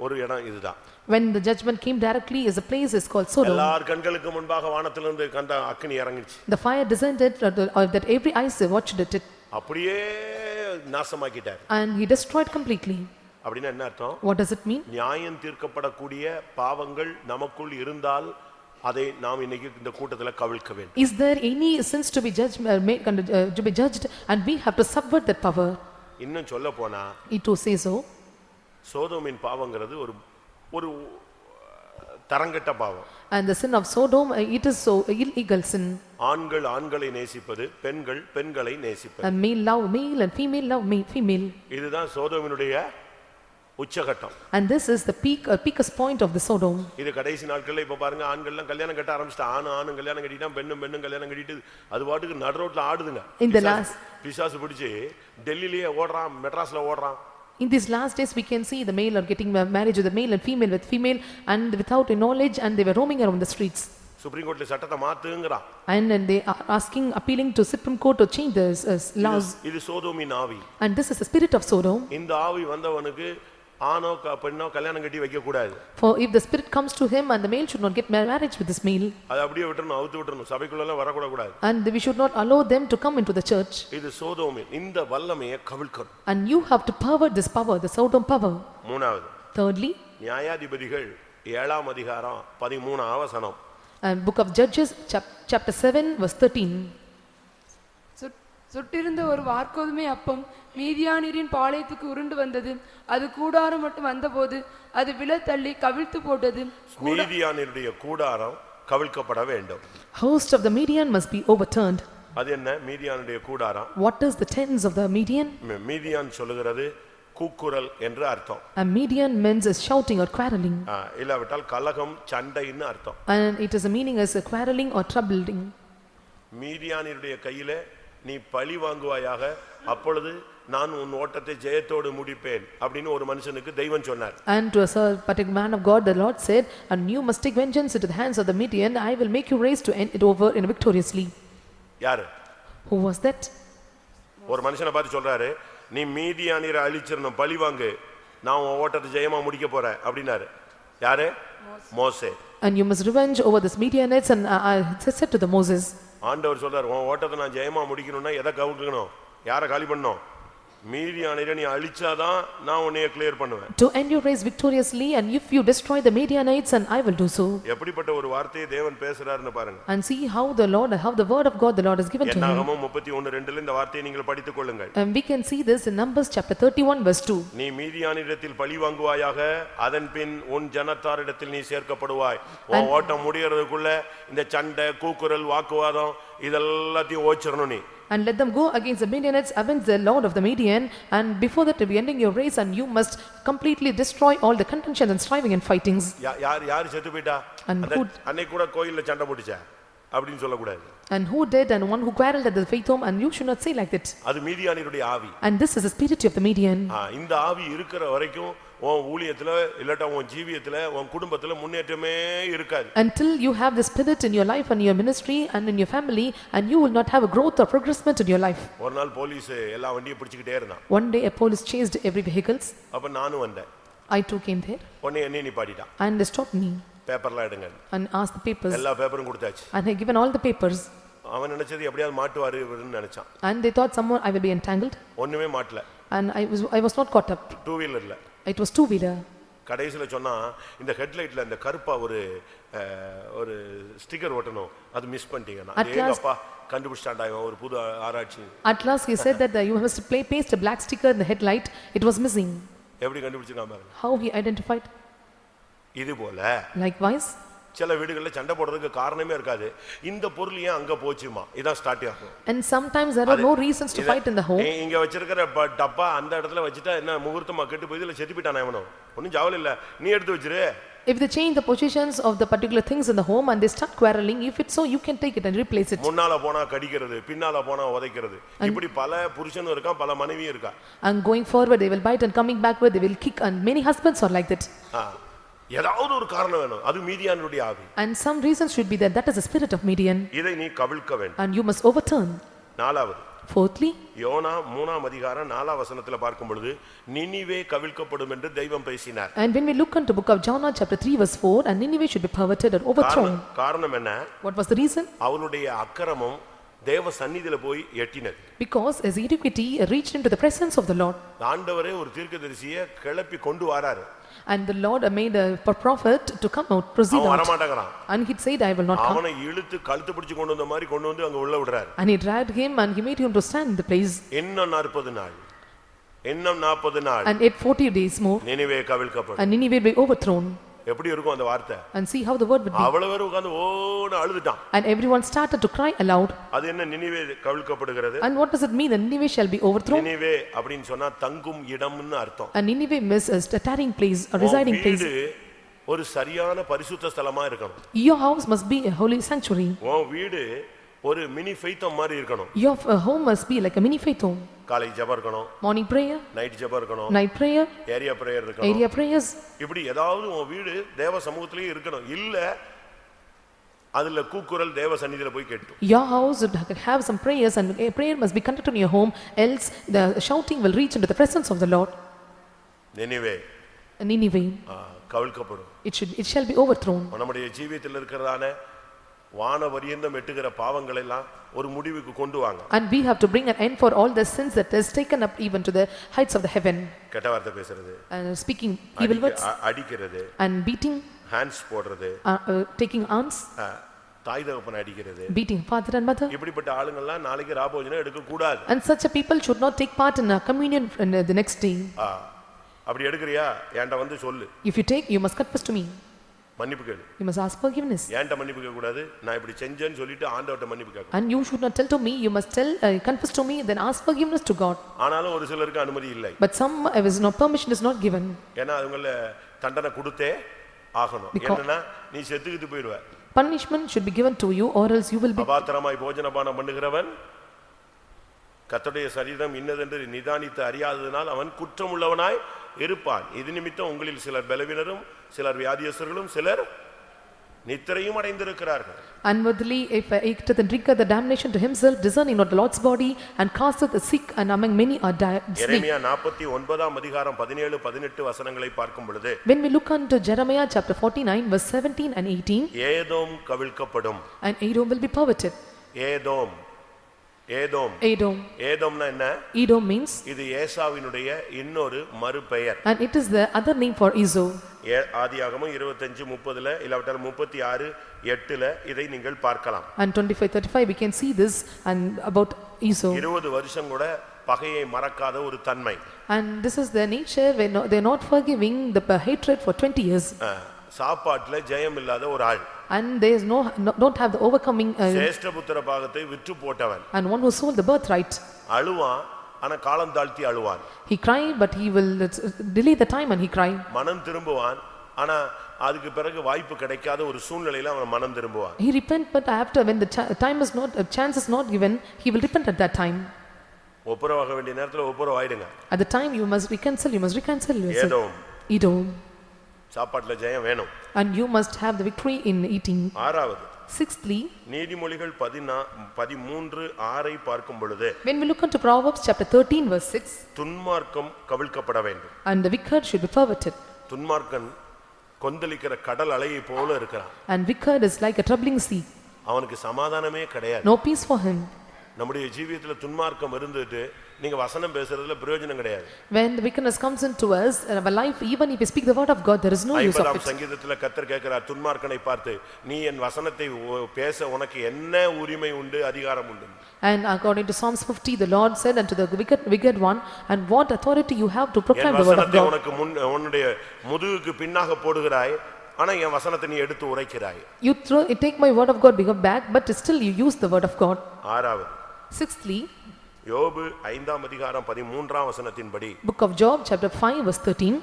ஒரு இடம் இதுதான் When the judgment came directly is a place is called Sodom. எல்லார் கண்களுக்கு முன்பாக வானத்திலிருந்து கண்ட அக்கினி இறங்கிச்சு The fire descended uh, uh, that every eyes watched it அப்படியே நாசமாக்கிட்டார் and he destroyed completely. அப்படின்னா என்ன அர்த்தம் What does it mean? நியாயம் தீர்க்கப்படக்கூடிய பாவங்கள் நமக்குள் இருந்தால் அதை நாம் இன்னைக்கு இந்த கூட்டத்துல கவிழ்க்க வேண்டும் Is there any sins to be judged, uh, made, uh, to be judged and we have to subvert that power? இன்னும் சொல்ல போனா It to say so. சோதோமின் பாவங்கிறது ஒரு ஒரு தரங்கட்ட பாவம் And the sin of Sodom, uh, it is so illegal sin. ஆண்கள் ஆண்களை நேசிப்பது பெண்கள் பெண்களை நேசிப்பது And male love male and female love ma- female. இதுதான் சோதோமினுடைய உச்சகட்டம் And this is the peak, uh, peakest point of the Sodom. இது கடைசி நாட்கள்ல இப்ப பாருங்க ஆண்கள்லாம் கல்யாணம் கட்ட ஆரம்பிச்சிட்டா ஆணு ஆணும் கல்யாணம் கட்டிட்டா பெண்ணும் பெண்ணும் கல்யாணம் கட்டிட்டு அது பாட்டுக்கு நடு ரோட்ல ஆடுதுங்க In the பிசாசு- பிடிச்சு டெல்லியிலேயே ஓடுறான் மெட்ராஸ்ல ஓடுறான் In these last days, we can see the male are getting ma- marriage with the male and female with female and without a knowledge and they were roaming around the streets. Supreme கோர்ட்ல சட்டத்தை மாத்துங்கிறான் And then they are asking, appealing to Supreme Court to change the uh, laws. இது சோதோமின் ஆவி And this is the spirit of Sodom. இந்த ஆவி வந்தவனுக்கு ஆணோ பெண்ணோ கல்யாணம் கட்டி வைக்க கூடாது For if the spirit comes to him and the male should not get ma- marriage with this male. அதை அப்படியே விட்டுறணும் அவுத்து விட்டுறணும் சபைக்குள்ள வரக்கூட கூடாது And we should not allow them to come into the church. இது சோதோமின் இந்த வல்லமையை கவிழ்க்கணும் And you have to pervert this power, the Sodom power. மூணாவது Thirdly, நியாயாதிபதிகள் ஏழாம் அதிகாரம் பதிமூணாம் வசனம் and book of Judges, chap- chapter 7, verse 13. சுட்- சுட்டிருந்த ஒரு வார்க்கோதுமை அப்பம் மீதியானிரின் பாளையத்துக்கு உருண்டு வந்தது அது கூடாரம் மட்டும் வந்தபோது அது விழ தள்ளி கவிழ்த்து போட்டது மீதியானினுடைய கூடாரம் கவிழ்க்கப்பட வேண்டும் Host of the Midian must be overturned. அது என்ன மீதியானுடைய கூடாரம் What is the tens of the Median? மீ- மீதியான் சொல்லுகிறது கூக்குரல் என்று அர்த்தம் A Median means is shouting or quarreling. ஆ, இல்லாவிட்டால் கலகம் சண்டைன்னு அர்த்தம் And it is a meaning as a quarreling or troubling. மீதியானினுடைய கையில நீ பழி வாங்குவாயாக அப்பொழுது நான் உன் ஓட்டத்தை ஜெயத்தோடு முடிப்பேன் அப்படின்னு ஒரு மனுஷனுக்கு தெய்வம் சொன்னார் And to a certain particular man of God, the Lord said, And you must take vengeance into the hands of the Median, I will make you race to end it over in victoriously. யாரு Who was that? ஒரு மனுஷனை பார்த்து சொல்றாரு நீ மீதியானியரை அழிச்சிடணும் பழி வாங்கு நான் உன் ஓட்டத்தை ஜெயமா முடிக்க போறேன் அப்படின்னாரு யாரு மோசே And you must revenge over this Midianites, and I said to the Moses, ஆண்டவர் சொல்றாரு உன் ஓட்டத்தை நான் ஜெயமா முடிக்கணும்னா எதை கவுக்கணும் யாரை காலி பண்ணணும் மீதியானியரை நீ அழிச்சாதான் நான் உன்னைய கிளியர் பண்ணுவேன் To end your race victoriously, and if you destroy the Midianites, and I will do so. எப்படிப்பட்ட ஒரு வார்த்தையை தேவன் பேசுறாருன்னு பாருங்க And see how the Lord, how the word of God the Lord has given to him. என்னாகமும் முப்பத்தி ஒன்னு ரெண்டுல இந்த வார்த்தையை நீங்கள் படித்துக் கொள்ளுங்கள் And we can see this in Numbers chapter 31 verse 2. நீ மீதியானிடத்தில் பழி வாங்குவாயாக அதன் பின் உன் ஜனத்தாரிடத்தில் நீ சேர்க்கப்படுவாய் உன் ஓட்டம் முடியறதுக்குள்ள இந்த சண்டை கூக்குரல் வாக்குவாதம் இதெல்லாத்தையும் ஓச்சிடணும் நீ And let them go against the Midianites, avenge the Lord of the Midian, and before that, be ending your race, and you must completely destroy all the contentions and striving and fightings. யா- யார் யார் செத்து போயிட்டா And அந்த who- அன்னைக்கு கூட கோயில்ல சண்டை போட்டுச்சா அப்படின்னு சொல்லக்கூடாது And who did, and one who quarreled at the faith home, and you should not say like that. அது மீதியானியருடைய ஆவி And this is the spirit of the Midian. ஆ, இந்த ஆவி இருக்கிற வரைக்கும் உன் ஊழியத்துல இல்லாட்டா உன் ஜீவியத்துல உன் குடும்பத்துல முன்னேற்றமே இருக்காது Until you have the spirit in your life and your ministry and in your family, and you will not have a growth or progressment in your life. ஒரு நாள் போலீஸ் எல்லா வண்டியும் பிடிச்சுக்கிட்டே இருந்தான் One day, a police chased every vehicles. அப்ப நானும் வந்தேன் I too came there, உடனே என்னையும் நிப்பாட்டிட்டான் and they stopped me பேப்பர்லாம் எடுங்க and asked the papers, எல்லா பேப்பரும் கொடுத்தாச்சு and I given all the papers. அவன் நினைச்சது எப்படியாவது மாட்டுவாரு இவருன்னு நினைச்சான் And they thought someone I will be entangled, ஒண்ணுமே மாட்டல and I was, I was not caught up. Two வீலர்ல It was two-wheeler. கடைசியில சொன்னா இந்த ஹெட்லைட்ல இந்த கருப்பா ஒரு ஒரு ஸ்டிக்கர் ஒட்டணும் அது மிஸ் பண்ணிட்டீங்கன்னா At last- அப்பா கண்டுபிடிச்சாண்டா இவன் ஒரு புது ஆராய்ச்சி At last, he said that uh, you must play, paste a black sticker in the headlight. It was missing. எப்படி கண்டுபிடிச்சிருக்கான் பாருங்க How he identified? இது போல Likewise, சில வீடுகள்ல சண்டை போடுறதுக்கு காரணமே இருக்காது இந்த பொருள் ஏன் அங்க போச்சுமா இதான் ஸ்டார்ட் ஆகும் and sometimes there are no reasons to fight in the home. இ- இங்க வச்சிருக்கிற டப்பா அந்த இடத்துல வச்சுட்டா என்ன முகூர்த்தமா கெட்டு போய் இதுல செத்து போயிட்டானா எவனும் ஒன்னும் ஜாவல் இல்ல நீ எடுத்து வச்சிரு If they change the positions of the particular things in the home and they start quarreling, if it's so, you can take it and replace it. முன்னால போனா கடிக்கிறது பின்னால போனா உதைக்கிறது இப்படி பல புருஷனும் இருக்கான் பல மனைவியும் இருக்கா And going forward, they will bite and coming backward, they will kick and many husbands are like that. ஏதாவது ஒரு காரணம் வேணும் அது மீதியானுடைய ஆவி And some reasons should be there, that is the spirit of Midian. இதை நீ கவிழ்க்க வேண்டும் And you must overturn. நாலாவது Fourthly, யோனா மூணாம் அதிகாரம் நாலாம் வசனத்துல பார்க்கும் பொழுது நினிவே கவிழ்க்கப்படும் என்று தெய்வம் பேசினார் and when we look into book of Jonah chapter 3 verse 4, and Nineveh should be perverted or overthrown. காரணம் காரணம் என்ன What was the reason? அவனுடைய அக்கிரமம் தேவ சந்நிதியில போய் எட்டினது Because his iniquity reached into the presence of the Lord. ஆண்டவரே ஒரு தீர்க்கதரிசியை கிளப்பி கொண்டு வராரு And the Lord made a prophet to come out, proceed அவன் out. வரமாட்டேங்கிறான் And he said, I will not come. அவனை இழுத்து கழுத்து பிடிச்சு கொண்டு வந்த மாதிரி கொண்டு வந்து அங்க உள்ள விடுறாரு And he dragged him and he made him to stand in the place. இன்னும் நாற்பது நாள் இன்னும் நாற்பது நாள் And yet forty days more, நினைவே கவிழ்க்கப்படும் and Nineveh will be overthrown. எப்படி இருக்கும் அந்த வார்த்தை And see how the word would be. அவ்வளவு பேர் உட்கார்ந்து ஓன்னு அழுதுட்டான் And everyone started to cry aloud. அது என்ன நினைவே கவிழ்க்கப்படுகிறது And what does it mean? that Nineveh shall be overthrown. நினைவே அப்படின்னு சொன்னா தங்கும் இடம்னு அர்த்தம் And Nineveh means a tarrying place, a உன் residing place. வீடு ஒரு சரியான பரிசுத்த ஸ்தலமா இருக்கணும் Your house must be a holy sanctuary. உன் வீடு ஒரு மினி ஃபெய்த்தம் மாதிரி இருக்கணும் Your uh, home must be like a mini faith home. காலை ஜெபம் இருக்கணும் Morning prayer, நைட் ஜெபம் இருக்கணும் night prayer, ஏரியா பிரேயர் இருக்கணும் area prayers. இப்படி ஏதாவது உன் வீடு தேவ சமூகத்திலேயே இருக்கணும் இல்ல அதுல கூக்குரல் தேவ சந்நிதியில போய் கேட்டும் Your house would have some prayers and a prayer must be conducted in your home, else the shouting will reach into the presence of the Lord. நினைவே ஆ, கவிழ்க்கப்படும் it should, it shall be overthrown. நம்முடைய ஜீவியத்தில் இருக்கிறதான வான வரியந்தம் எட்டுகிற பாவங்கள் எல்லாம் ஒரு முடிவுக்கு கொண்டு வாங்க And we have to bring an end for all the sins that is taken up even to the heights of the heaven. கெட்ட வார்த்தை பேசுறது And speaking evil அடிக்க- words அ- அடிக்கிறது and beating, ஹேண்ட்ஸ் போடுறது uh, uh, taking arms, ஆ, தாய் தகப்பனை அடிக்கிறது beating father and mother. இப்படிப்பட்ட ஆளுங்கள்லாம் நாளைக்கு ராபோஜனம் எடுக்க கூடாது And such a people should not take part in a communion in uh, the next day. ஆ, அப்படி எடுக்கிறியா என்கிட்ட வந்து சொல்லு If you take, you must confess to me. மன்னிப்பு கேளு. You must ask forgiveness. ஏன்ட்ட மன்னிப்பு கேட்க கூடாது நான் இப்படி செஞ்சேன்னு சொல்லிட்டு ஆண்டவர்ட்ட மன்னிப்பு கேட்கணும். And you should not tell to me, you must tell, uh, confess to me, then ask forgiveness to God. ஆனாலும் ஒரு சிலருக்கு அனுமதி இல்லை. But some, uh, is no permission is not given. ஏன்னா அவங்கள தண்டனை கொடுத்தே ஆகணும். என்னன்னா நீ செத்துக்கிட்டு போயிடுவ. Punishment should be given to you or else you will be, அபாத்திரமாய் போஜனபானம் பண்ணுகிறவன் கர்த்தருடைய சரீரம் இன்னதென்று நிதானித்து அறியாததினால் அவன் குற்றமுள்ளவனாய் இருப்பான். இது நிமித்தம் உங்களில் சிலர் பலவீனரும் சிலர் வியாதியஸ்தர்களும் சிலர் நித்திரையும் அடைந்திருக்கிறார்கள் unworthily if I eateth and drinketh the damnation to himself, discerning not the Lord's body, and casteth the sick, and among many are di- sleep. எரேமியா நாற்பத்தி ஒன்பதாம் அதிகாரம் பதினேழு பதினெட்டு வசனங்களை பார்க்கும் பொழுது When we look unto Jeremiah chapter forty-nine, verse seventeen and eighteen, Edom கவிழ்க்கப்படும் and Edom will be perverted. Edom Edom Edom, ஏதோம்னா என்ன Edom means, இது ஏசாவினுடைய இன்னொரு மறுபெயர் and it is the other name for Esau. ஏ- ஆதியாகமம் இருபத்தஞ்சு முப்பதுல இல்லாவிட்டால் முப்பத்தி ஆறு எட்டுல இதை நீங்கள் பார்க்கலாம் And twenty-five, thirty-five, we can see this and about Esau. இருபது வருஷம் கூட பகையை மறக்காத ஒரு தன்மை And this is their nature, when no- they're not forgiving the hatred for twenty years. அஹ், சாப்பாட்டுல ஜெயம் இல்லாத ஒரு ஆள் And there is no, no- don't have the overcoming, uh, சேஷ்டபுத்திர பாகத்தை விற்று போட்டவன் and one who sold the birthright. அழுவான் ஆனா காலம் தாழ்த்தி அழுவான் He cried, but he will uh, delay the time and he cried. மனம் திரும்புவான் ஆனா அதுக்கு பிறகு வாய்ப்பு கிடைக்காத ஒரு சூழ்நிலையில அவன் மனம் திரும்புவான் He repent, but after, when the cha- time is not, uh, chance is not given, he will repent at that time. ஒப்புரவாக வேண்டிய நேரத்துல ஒப்புரவாயிடுங்க At the time you must reconcile, you must reconcile yourself. Edom Edom, சாப்பாட்டுல ஜெயம் வேணும் and you must have the victory in eating. ஆறாவது Sixthly, நீதிமொழிகள் பதினா பதிமூன்று ஆறை பார்க்கும் பொழுது when we look into Proverbs chapter thirteen verse six, துன்மார்க்கம் கவிழ்க்கப்பட வேண்டும் and the wicked should be perverted, துன்மார்க்கன் கொந்தளிக்கிற கடல் அலையை போல இருக்கிறான் and wicked is like a troubling sea, அவனுக்கு சமாதானமே கிடையாது no peace for him. நம்முடைய ஜீவியத்துல துன்மார்க்கம் இருந்துட்டு நீங்க வசனம் பேசுறதுல பிரயோஜனம் கிடையாது When the wickedness comes into us, in our life, even if we speak the word of God, there is no use of it. சங்கீதத்துல கத்தர் கேட்கிறார் துன்மார்க்கனை பார்த்து நீ என் வசனத்தை பேச உனக்கு என்ன உரிமை உண்டு அதிகாரம் உண்டு And according to Psalms fifty, the Lord said unto the wicked, wicked one, and what authority you have to proclaim the word of God. உனக்கு முன் உன்னுடைய முதுகுக்கு பின்னாக போடுகிறாய் ஆனா என் வசனத்தை நீ எடுத்து உரைக்கிறாய் You throw, take my word of God back, but still you use the word of God. ஆறாவது Sixthly, யோபு ஐந்தாம் அதிகாரம் பதிமூன்றாம் வசனத்தின்படி book of Job, chapter five, verse thirteen,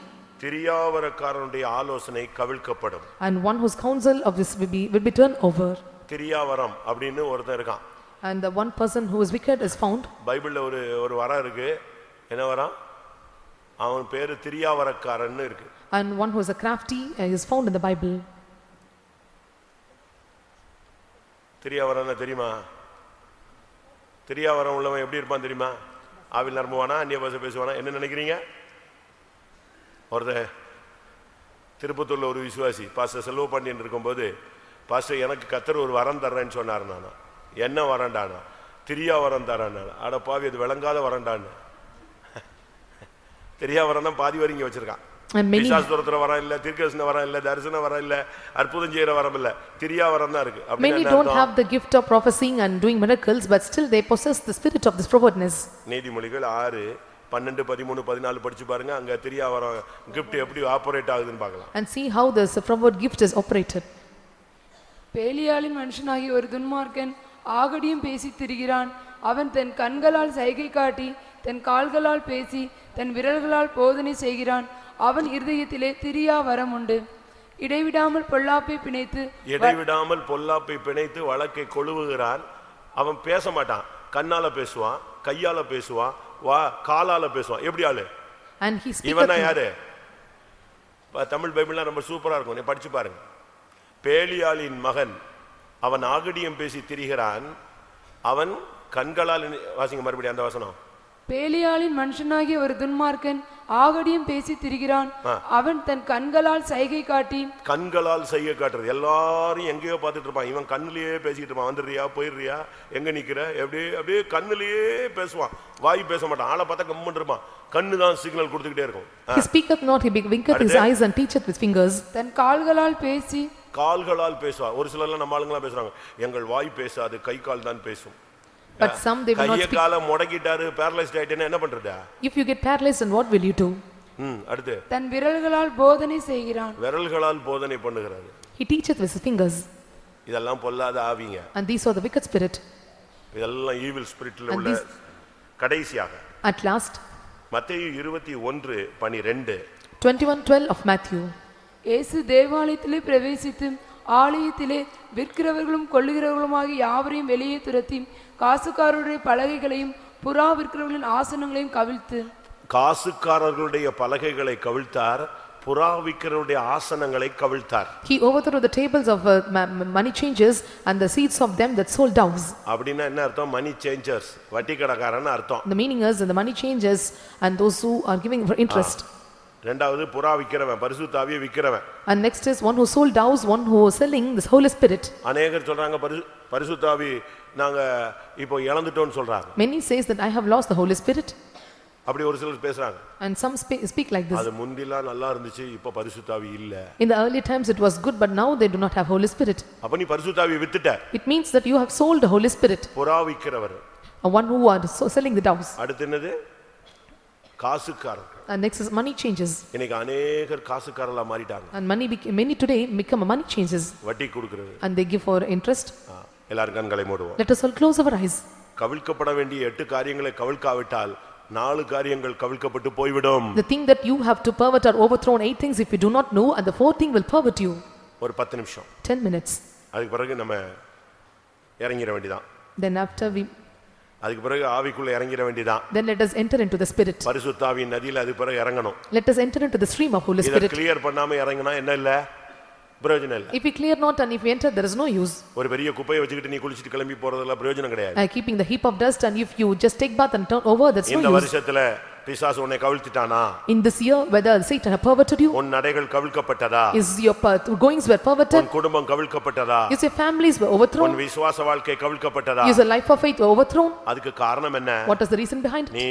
திரியாவரக்காரனுடைய ஆலோசனை கவிழ்க்கப்படும் and one whose counsel of this will be, will be turned over. திரியாவரம் அப்படின்னு ஒருத்தன் இருக்கான் And the one person who is wicked is found, பைபிள்ல ஒரு ஒரு வரம் இருக்கு என்ன வரம் அவன் பேரு திரியாவரக்காரன்னு இருக்கு and one who is a crafty uh, is found in the Bible. திரியாவரம்னா தெரியுமா தெரியா வர உள்ளவன் எப்படி இருப்பான் தெரியுமா? ஆவில் நரம்புவானா அந்நிய பாஷை பேசுவானா? என்ன நினைக்கிறீங்க? ஒருத்தன் திருப்பத்தூரில் ஒரு விசுவாசி பாஸ்டர் செல்வ பாண்டியன் இருக்கும்போது பாஸ்டர் எனக்கு கத்தர் ஒரு வரம் தர்றேன்னு சொன்னார் நானா என்ன வரண்டானா திரியா வரம் தரான் அட பாவி அது விளங்காத வரண்டான்னு *laughs* தெரியா வரம் தான் பாதி வரைக்கும் வச்சிருக்கான். Many, பிசாசுரத்துல வரம் இல்ல தீர்க்கதரிசன வரம் இல்ல தரிசன வரம் இல்ல அற்புதம் செய்யற வரம் இல்ல. திரியா வரம் தான் இருக்கு. many don't have the gift of prophesying and doing miracles, but still they possess the spirit of this. நீதிமொழிகள் ஆறு பன்னெண்டு பதிமூணு பதினாலு படிச்சு பாருங்க அங்க திரியா வரம் கிஃப்ட் எப்படி ஆப்பரேட் ஆகுதுன்னு பார்க்கலாம். And see how this pervert gift is operated. பேலியாளின் மனுஷனாகிய ஒரு துன்மார்க்கன் ஆகடியும் பேசித் திரிகிறான். அவன் தன் கண்களால் சைகை காட்டி தன் கால்களால் பேசி தன் விரல்களால் போதனை செய்கிறான். அவன் இருதயத்திலே திரியா வரம் உண்டு இடைவிடாமல் பொல்லாப்பை பிணைத்து இடைவிடாமல் பொல்லாப்பை பிணைத்து வழக்கை கொழுவுகிறான். அவன் பேச மாட்டான் கண்ணால பேசுவான் கையால பேசுவான் வா காலால பேசுவான். எப்படி ஆளு? இவன் யாரு? தமிழ் பைபிள்லாம் ரொம்ப சூப்பரா இருக்கும். நீ படிச்சு பாருங்க பேலியாளின் மகன். அவன் ஆகடியம் பேசி திரிகிறான். அவன் கண்களால் வாசிங்க மறுபடியும் அந்த வசனம். பேலியாளின் மனுஷனாகிய ஒரு துன்மார்க்கன் ஆகடியும் பேசி திரிகிறான். அவன் தன் கண்களால் சைகை காட்டி. கண்களால் செய்ய காட்டுறது. எல்லாரும் எங்கேயோ பார்த்துட்டு இருப்பான். இவன் கண்ணுலயே பேசிக்கிட்டு இருப்பான். வந்துடுறியா? போயிடுறியா? எங்க நிக்கிற? எப்படி? அப்படியே கண்ணுலயே பேசுவான். வாய் பேச மாட்டான். ஆளை பார்த்தா கம்முன்னு இருப்பான். கண்ணு தான் சிக்னல் கொடுத்துக்கிட்டே இருக்கும். he speaketh not, he winketh his eyes and teacheth with fingers. தன் கால்களால் பேசி. கால்களால் பேசுவான் ஒரு சிலர்லாம் நம்ம ஆளுங்களாம் பேசுறாங்க. எங்கள் வாய் பேசாது கை கால் தான் பேசும். But some they will not கைய speak. காலை முடக்கிட்டாரு பேரலைஸ்ட் ஆயிட்டேன்னா என்ன பண்றதா If you get paralyzed, then what will you do? ம் அடுத்து தன் விரல்களால் போதனை செய்கிறான் விரல்களால் போதனை பண்ணுகிறாரு He teacheth with his fingers. இதெல்லாம் பொல்லாத ஆவிங்க And these are the wicked spirit. இதெல்லாம் ஸ்பிரிட்ல And உள்ள கடைசியாக At last, மத்தேயு இருபத்தி ஒன்று பனிரெண்டு twenty-one twelve of Matthew. இயேசு தேவாலயத்திலே பிரவேசித்து ஆலயத்திலே விற்கிறவர்களும் கொள்ளுகிறவர்களுமாகிய யாவரையும் வெளியே துரத்தி காசுக்காரருடைய பலகைகளையும் புறா விற்கிறவர்களின் ஆசனங்களையும் கவிழ்த்து காசுக்காரர்களுடைய பலகைகளை கவிழ்த்தார் புறாவிக்கிறவருடைய ஆசனங்களை கவிழ்த்தார் He overthrew the tables of uh, ma- ma- money changers and the seats of them that sold doves. அப்படின்னா என்ன அர்த்தம் மணி சேஞ்சர்ஸ் வட்டி கடைக்காரன்னு அர்த்தம் The meaning is, and the money changers and those who are giving for interest. ரெண்டாவது புறா விக்கிறவன் பரிசுத்தாவியை விக்கிறவன் And next is one who sold doves, one who was selling this Holy Spirit. அநேகர் சொல்றாங்க பரிசு பரிசுத்தாவி நாங்க இப்போ இழந்துட்டோம்னு சொல்றாங்க Many says that I have lost the Holy Spirit அப்படி ஒரு சிலர் பேசுறாங்க and some spe- speak like this. அது முந்திலாம் நல்லா இருந்துச்சு இப்ப பரிசுத்தாவி இல்ல In the early times it was good but now they do not have Holy Spirit. அப்ப நீ பரிசுத்தாவியை வித்துட்ட It means that you have sold the Holy Spirit, புறா விக்கிறவர் a one who are so- selling the doves. அடுத்து என்னது காசுக்காரர் And next is money changes. இன்னைக்கு அநேகர் காசுக்காரலா மாறிட்டாங்க And money, bec- many today become a money changes வட்டி கொடுக்கிறது and they give for interest. எல்லாரும் கண்களை மூடுவோம் Let us all close our eyes. கவிழ்க்கப்பட வேண்டிய எட்டு காரியங்களை கவிழ்க்காவிட்டால் நாலு காரியங்கள் கவிழ்க்கப்பட்டு போய்விடும் The thing that you have to pervert or overthrown eight things if you do not know and the fourth thing will pervert you. ஒரு பத்து நிமிஷம் Ten minutes. அதுக்கு பிறகு நம்ம இறங்கிட வேண்டியதான் Then after we, அதுக்கு பிறகு ஆவிக்குள்ள இறங்கிட வேண்டியதான் then let us enter into the spirit. பரிசுத்தாவின் நதியில அது பிறகு இறங்கணும் Let us enter into the stream of Holy இதை Spirit. கிளியர் பண்ணாம இறங்கினா என்ன இல்ல பிரயோஜனம் இல்ல If we clear not and if we enter, there is no use. ஒரு பெரிய குப்பையை வச்சுக்கிட்டு நீ குளிச்சிட்டு கிளம்பி போறதுல பிரயோஜனம் கிடையாது Uh, keeping the heap of dust and if you just take bath and turn over, that's இந்த no use. வருஷத்துல பிசாசு உன்னை கவிழ்த்திட்டானா In this year, whether Satan have perverted you, உன் நடைகள் கவிழ்க்கப்பட்டதா is your path- goings were perverted, உன் குடும்பம் கவிழ்க்கப்பட்டதா is your families were உன் விசுவாச வாழ்க்கை கவிழ்க்கப்பட்டதா is your life of faith overthrown? அதுக்கு காரணம் என்ன What is the reason behind? நீ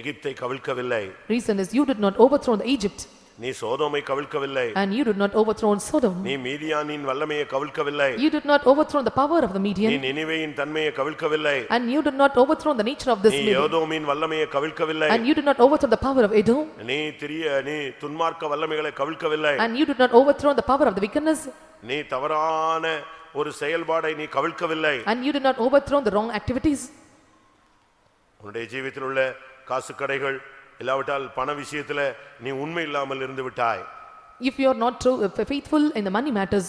எகிப்தை கவிழ்க்கவில்லை Reason is you did not overthrow the Egypt நீ சோதோமை கவிழ்க்கவில்லை and you did not overthrow Sodom. நீ மீதியானின் வல்லமையை கவிழ்க்கவில்லை You did not overthrow the power of the நீ Median நினிவேயின் தன்மையை கவிழ்க்கவில்லை and you did not overthrow the nature of this நீ Median யோதோமின் வல்லமையை கவிழ்க்கவில்லை and you did not overthrow the power of Edom நீ திரிய நீ துன்மார்க்க வல்லமைகளை கவிழ்க்கவில்லை and you did not overthrow the power of the wickedness நீ தவறான ஒரு செயல்பாடை நீ கவிழ்க்கவில்லை and you did not overthrow the wrong activities. உன்னுடைய ஜீவித்தில் உள்ள காசு கடைகள் இல்லாவிட்டால் பண விஷயத்துல நீ உண்மை இல்லாமல் இருந்து விட்டாய் If you are not true, uh, faithful in the money matters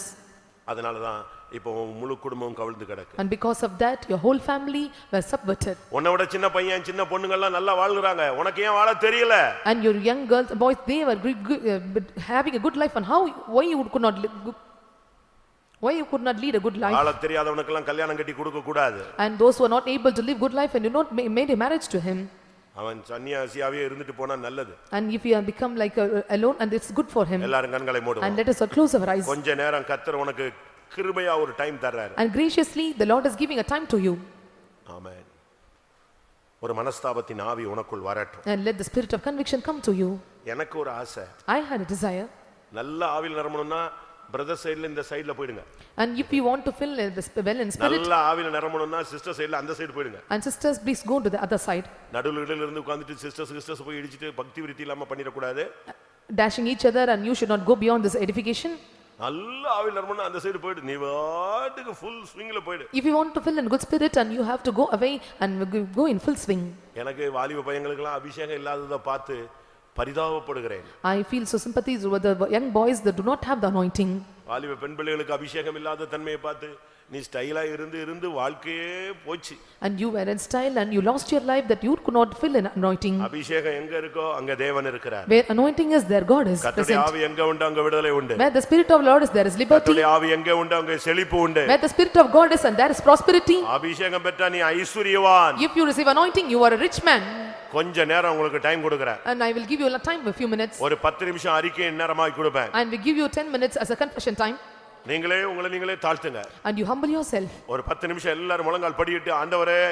அதனாலதான் இப்போ முழு குடும்பம் கவிழ்ந்து கிடக்கு and because of that your whole family were subverted உன்னை விட சின்ன பையன் சின்ன பொண்ணுங்கள்லாம் நல்லா வாழ்குறாங்க உனக்கு ஏன் வாழ தெரியல and your young girls, boys, they were good, good, uh, but having a good life and how, why you could not, why you could not lead a good life வாழ தெரியாதவனுக்கெல்லாம் கல்யாணம் கட்டி கொடுக்க கூடாது and those who are not able to live good life and you not ma- made a marriage to him அவன் சன்னியாசியாவே இருந்துட்டு போனா நல்லது and if you have become like a- alone and it's good for him எல்லாரும் கண்களை and மூடுவோம் let us close our eyes கொஞ்ச நேரம் கத்தர் உனக்கு கிருபையா ஒரு டைம் தர்றாரு and graciously the Lord is giving a time to you ஆமென் ஒரு மனஸ்தாபத்தின் ஆவி உனக்குள் வரட்டும் and let the spirit of conviction come to you எனக்கு ஒரு ஆசை I had a desire நல்ல ஆவியில் நிரம்பணும்னா பிரதர் சைடுல இந்த சைடுல போயிடுங்க and if you want to fill uh, the well in spirit நல்ல ஆவியில் நிரம்பணும்னா சிஸ்டர் சைடுல அந்த சைடு போயிடுங்க and sisters please go to the other side நடுவில் இடையில இருந்து உட்கார்ந்துட்டு சிஸ்டர்ஸ் சிஸ்டர்ஸ் போய் இடிச்சிட்டு பக்தி விருத்தி இல்லாம பண்ணிடக்கூடாது dashing each other and you should not go beyond this edification நல்ல ஆவியில் நிரம்பணும்னா அந்த சைடு போயிடு நீ வாட்டுக்கு ஃபுல் ஸ்விங்ல போயிடு If you want to fill in good spirit and you have to go away and go- in full swing. எனக்கு வாலிப பையங்களுக்கெல்லாம் அபிஷேகம் இல்லாததை பார்த்து பரிதாபப்படுகிறேன் I feel so sympathies with the young boys that do not have the anointing. வாலிப பெண் பிள்ளைகளுக்கு அபிஷேகம் இல்லாத தன்மையை பார்த்து நீ ஸ்டைலா இருந்து இருந்து வாழ்க்கையே போச்சு And you were in style and you lost your life that you could not fill in anointing. அபிஷேகம் எங்க இருக்கோ அங்க தேவன் இருக்கிறார் Where anointing is, there God is கர்த்தருடைய. ஆவி எங்க உண்டு அங்க விடுதலை உண்டு Where the spirit of Lord is, there is liberty. கர்த்தருடைய ஆவி எங்க உண்டு அங்க செழிப்பு உண்டு Where the spirit of God is and there is prosperity. அபிஷேகம் பெற்றா நீ ஐஸ்வர்யவான் If you receive anointing, you are a rich man. கொஞ்ச நேரம் உங்களுக்கு டைம் கொடுக்கறேன் And I will give you a time, a few minutes. ஒரு பத்து நிமிஷம் அறிக்கை நேரமாய் கொடுப்பேன் And we give you ten minutes as a confession time. நீங்களே உங்களை நீங்களே தாழ்த்துங்க And you humble yourself. ஒரு பத்து நிமிஷம் எல்லாரும் முழங்கால் படியிட்டு ஆண்டவரே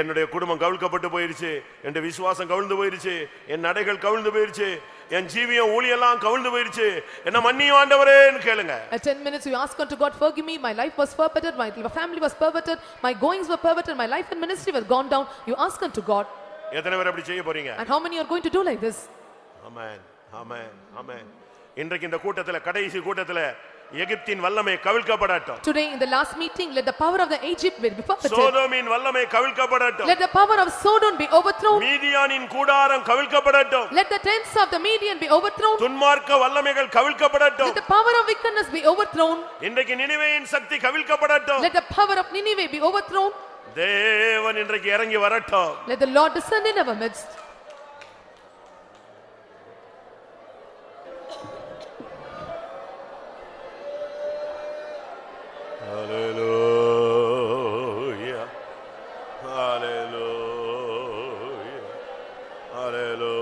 என்னுடைய குடும்பம் கவிழ்க்கப்பட்டு போயிருச்சு என் விசுவாசம் கவிழ்ந்து போயிருச்சு என் நடைகள் கவிழ்ந்து போயிருச்சு என் ஜீவியம் ஊழியெல்லாம் கவிழ்ந்து போயிருச்சு என்ன மன்னியும் ஆண்டவரேன்னு கேளுங்க At 10 minutes, you ask unto God, forgive me, my life was perverted, my family was perverted, my goings were perverted, my life and ministry was gone down. You ask unto God. எத்தனை பேர் அப்படி செய்ய போறீங்க And how many are going to do like this? ஆமென் ஆமென் ஆமென் இன்றைக்கு இந்த கூட்டத்துல கடைசி கூட்டத்துல எகிப்தின் வல்லமை கவிழ்க்கப்படட்டும் Today in the last meeting, let the power of the Egypt be buffeted. சோதோமின் வல்லமை கவிழ்க்கப்படட்டும் Let the power of Sodom be overthrown. மீதியானின் கூடாரம் கவிழ்க்கப்படட்டும் Let the tents of the Median be overthrown. துன்மார்க்க வல்லமைகள் கவிழ்க்கப்படட்டும் Let the power of wickedness be overthrown. இன்றைக்கு நினைவையின் சக்தி கவிழ்க்கப்படட்டும் Let the power of Nineveh be overthrown. தேவன் இன்றைக்கு இறங்கி வரட்டும் Let the Lord descend in our midst. Hallelujah. Hallelujah. Hallelujah.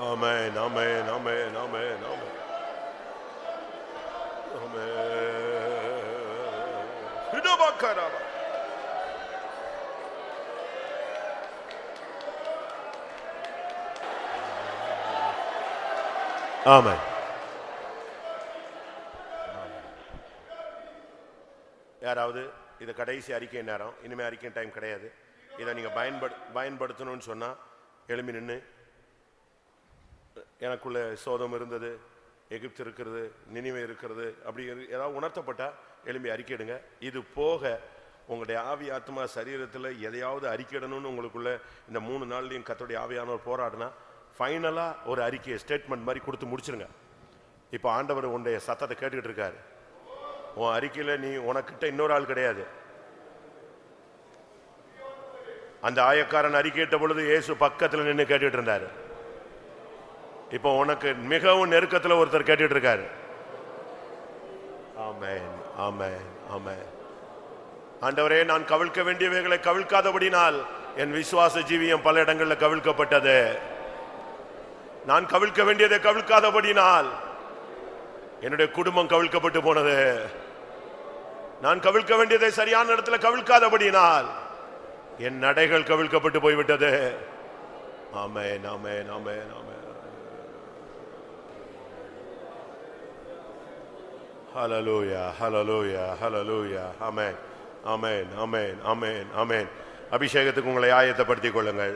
Amen, amen, amen, amen, Hidabakaraba. Amen. யாராவது இது கடைசி அறிக்கை நேரம் இனிமே அறிக்கை டைம் கிடையாது இதை நீங்க பயன்படு பயன்படுத்தணும்னு சொன்னா எழும்பி நின்று எனக்குள்ள சோதம் இருந்தது எகிப்து இருக்கிறது நினிவே இருக்கிறது அப்படி ஏதாவது உணர்த்தப்பட்டா எழும்பி அறிக்கையிடுங்க. இது போக உங்களுடைய ஆவி ஆத்மா சரீரத்தில் எதையாவது அறிக்கையிடணும்னு உங்களுக்குள்ள இந்த மூணு நாள்லையும் கத்தோடைய ஆவியானவர் போராடினா ஃபைனலாக ஒரு அறிக்கையை ஸ்டேட்மெண்ட் மாதிரி கொடுத்து முடிச்சிருங்க. இப்போ ஆண்டவர் உன்னுடைய சத்தத்தை கேட்டுக்கிட்டு இருக்காரு. உன் அறிக்கையில் நீ உனக்கிட்ட இன்னொரு ஆள் கிடையாது. அந்த ஆயக்காரன் அறிக்கையிட்ட பொழுது இயேசு பக்கத்தில் நின்று கேட்டுட்டு இருந்தார். இப்போ உனக்கு மிகவும் நெருக்கத்தில் ஒருத்தர் கேட்டுட்டு இருக்காரு. ஆமென். ஆமென் ஆமென். ஆண்டவரே நான் கவிழ்க்க வேண்டியவைகளை கவிழ்க்காதபடினால் என் விசுவாச ஜீவியம் பல இடங்களில் கவிழ்க்கப்பட்டது. நான் கவிழ்க்க வேண்டியதை கவிழ்க்காதபடினால் என்னுடைய குடும்பம் கவிழ்க்கப்பட்டு போனது. நான் கவிழ்க்க வேண்டியதை சரியான இடத்துல கவிழ்க்காதபடினால் என் நடைகள் கவிழ்க்கப்பட்டு போய்விட்டது. ஆமே நாமே நாமே நாமே ஹalleluya ஹalleluya ஹalleluya ஆமென் ஆமென் ஆமென் ஆமென் ஆமென் அபிஷேகத்துக்கு உங்களை ஆயத்தப்படுத்திக் கொள்ளுங்கள்.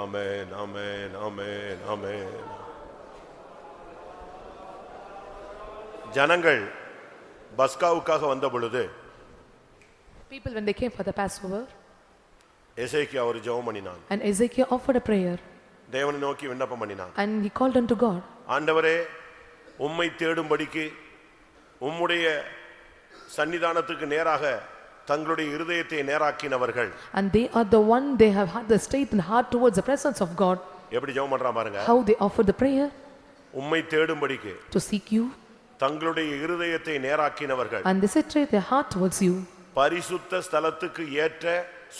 ஆமென் ஆமென் ஆமென் ஆமென் ஜனங்கள் பஸ்காவுக்காக வந்த பொழுது People, when they came for the Passover, எசேக்கியா ஒரு ஜெபம் பண்ணினான். and Ezekiel offered a prayer, தேவனை நோக்கி விண்ணப்பம் பண்ணினான். And he called unto God. ஆண்டவரே உம்மை தேடும்படிக்கு உம்முடைய சன்னிதானத்துக்கு நேராக தங்களுடைய இருதயத்தை நேராக்கினவர்கள் And they are the one, they have had the state and heart towards the presence of God. எப்படி ஜெபம் பண்றான் பாருங்க How they offered the prayer உம்மை தேடும்படிக்கு to seek you, தங்களுடைய இருதயத்தை நேராக்கினவர்கள் and they set their heart towards you. பரிசுத்த ஸ்தலத்துக்கு ஏற்ற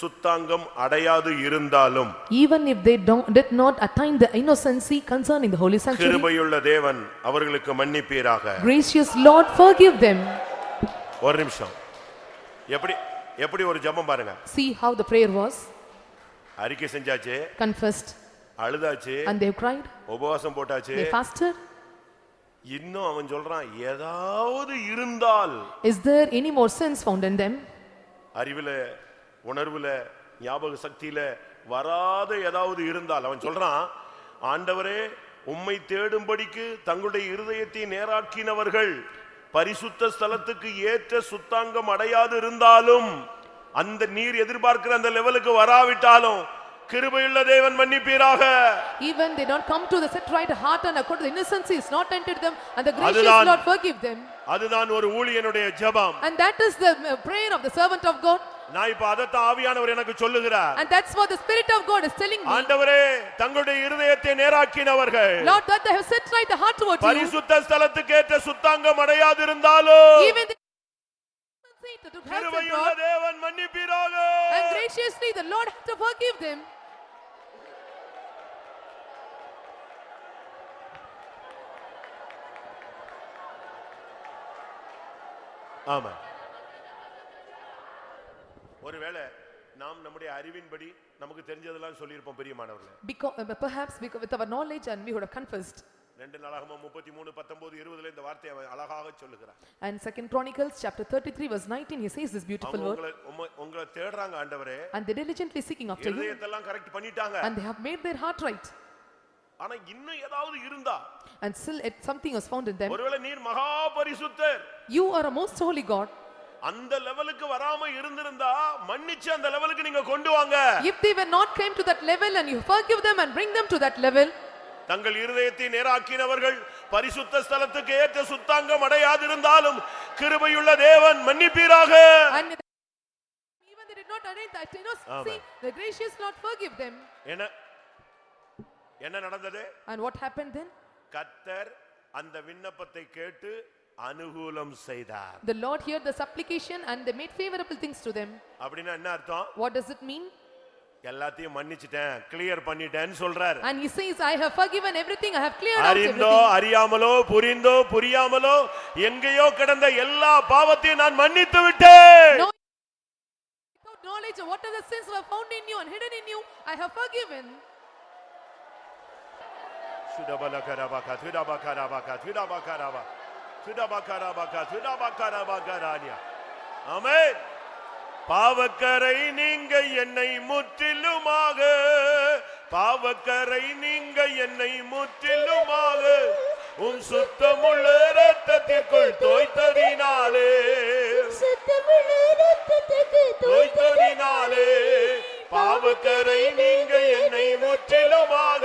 சுத்தாங்கம் அடையாது இருந்தாலும் Even if they don't, did not attain the innocency concerning the holy sanctuary, கிருபையுள்ள தேவன் அவர்களுக்கு மன்னிப்பீராக gracious Lord, forgive them. ஒரு நிமிஷம் எப்படி எப்படி ஒரு ஜெபம் பாருங்க See how the prayer was, அறிக்கை செஞ்சாச்சு confessed, அழுதாச்சு and they cried, உபவாசம் போட்டாச்சு they fasted. இன்னும் அவன் சொல்றான் ஏதாவது இருந்தால் Is there any more sins found in them? அறிவுல உணர்வுல ஞாபக சக்தியில வராத ஏதாவது இருந்தால் அவன் சொல்றான் ஆண்டவரே உம்மை தேடும்படிக்கு தங்களுடைய இருதயத்தை நேராக்கினவர்கள் பரிசுத்த ஸ்தலத்துக்கு ஏற்ற சுத்தாங்கம் அடையாது இருந்தாலும் அந்த நீர் எதிர்பார்க்கிற அந்த லெவலுக்கு வராவிட்டாலும் கிருபையுள்ள தேவன் மன்னிப்பீராக Even they don't come to the set right heart and according to the innocency is not entered them, and the gracious. Lord forgive them. அதுதான் ஒரு ஊழியனுடைய ஜெபம் And that is the uh, prayer of the servant of God. நான் இப்ப அதைத்தான் ஆவியானவர் எனக்கு சொல்லுகிறார் And that's what the Spirit of God is telling me. ஆண்டவரே தங்களுடைய இருதயத்தை நேராக்கினவர்கள் Lord, that they have set right the heart towards you. பரிசுத்த ஸ்தலத்துக்கு ஏற்ற சுத்தாங்கம் அடையாதிருந்தாலும் Even the to do help them, கிருபையுள்ள God. தேவன் மன்னிப்பீராக And graciously the Lord has to forgive them. ஆமா ஒருவேளை நாம் நம்முடைய அறிவின்படி நமக்கு தெரிஞ்சதெல்லாம் சொல்லியிருப்போம் பெரியமானவர்களே Because, uh, perhaps because with our knowledge and we would have confessed. ரெண்டு நாளாகமோ முப்பத்தி மூணு பத்தொன்பது இருபதுல இந்த வார்த்தையை அவன் அழகாக சொல்லுகிறார் And second Chronicles chapter thirty-three verse nineteen, he says this beautiful word. உங்களை தேடுறாங்க ஆண்டவரே And they diligently seeking after you. இருதயத்தெல்லாம் கரெக்ட் பண்ணிட்டாங்க And they have made their heart right. ஆனா இன்னும் ஏதாவது இருந்தா and still it, something was found in them. ஒருவேளை நீர் மகா பரிசுத்தர் You are a most holy God. அந்த லெவலுக்கு வராம இருந்திருந்தா மன்னிச்சு அந்த லெவலுக்கு நீங்க கொண்டு வாங்க If they were not came to that level and you forgive them and bring them to that level, தங்கள் இருதயத்தை நேராக்கினவர்கள் பரிசுத்த ஸ்தலத்துக்கு ஏற்ற சுத்தாங்கம் அடையாதிருந்தாலும் கிருபையுள்ள தேவன் மன்னிப்பீராக and even they did not attain that, you know, see, Amen. the gracious Lord forgive them. என்ன என்ன நடந்தது And what happened then? கத்தர் அந்த விண்ணப்பத்தை கேட்டு அனுகூலம் செய்தார் The Lord heard the supplication and they made favorable things to them. அப்படின்னா என்ன அர்த்தம் What does it mean? எல்லாத்தையும் மன்னிச்சிட்டேன் கிளியர் பண்ணிட்டேன்னு சொல்றாரு And he says, I have forgiven everything, I have cleared out அறிந்தோ everything. அறியாமலோ புரிந்தோ புரியாமலோ எங்கேயோ கிடந்த எல்லா பாவத்தையும் நான் மன்னித்து விட்டேன் No, without knowledge of what are the sins were found in you and hidden in you, I have forgiven. சுடபலகரபக, துடபகரபக, துடபகரப, ஆமென் பாவக்கரை நீங்க என்னை முற்றிலுமாக பாவக்கரை நீங்க என்னை முற்றிலுமாக உன் சுத்தமுள்ள ரத்தத்திற்குள் தோய்த்ததினாலே தோய்த்ததினாலே பாவக்கரை நீங்க என்னை முற்றிலுமாக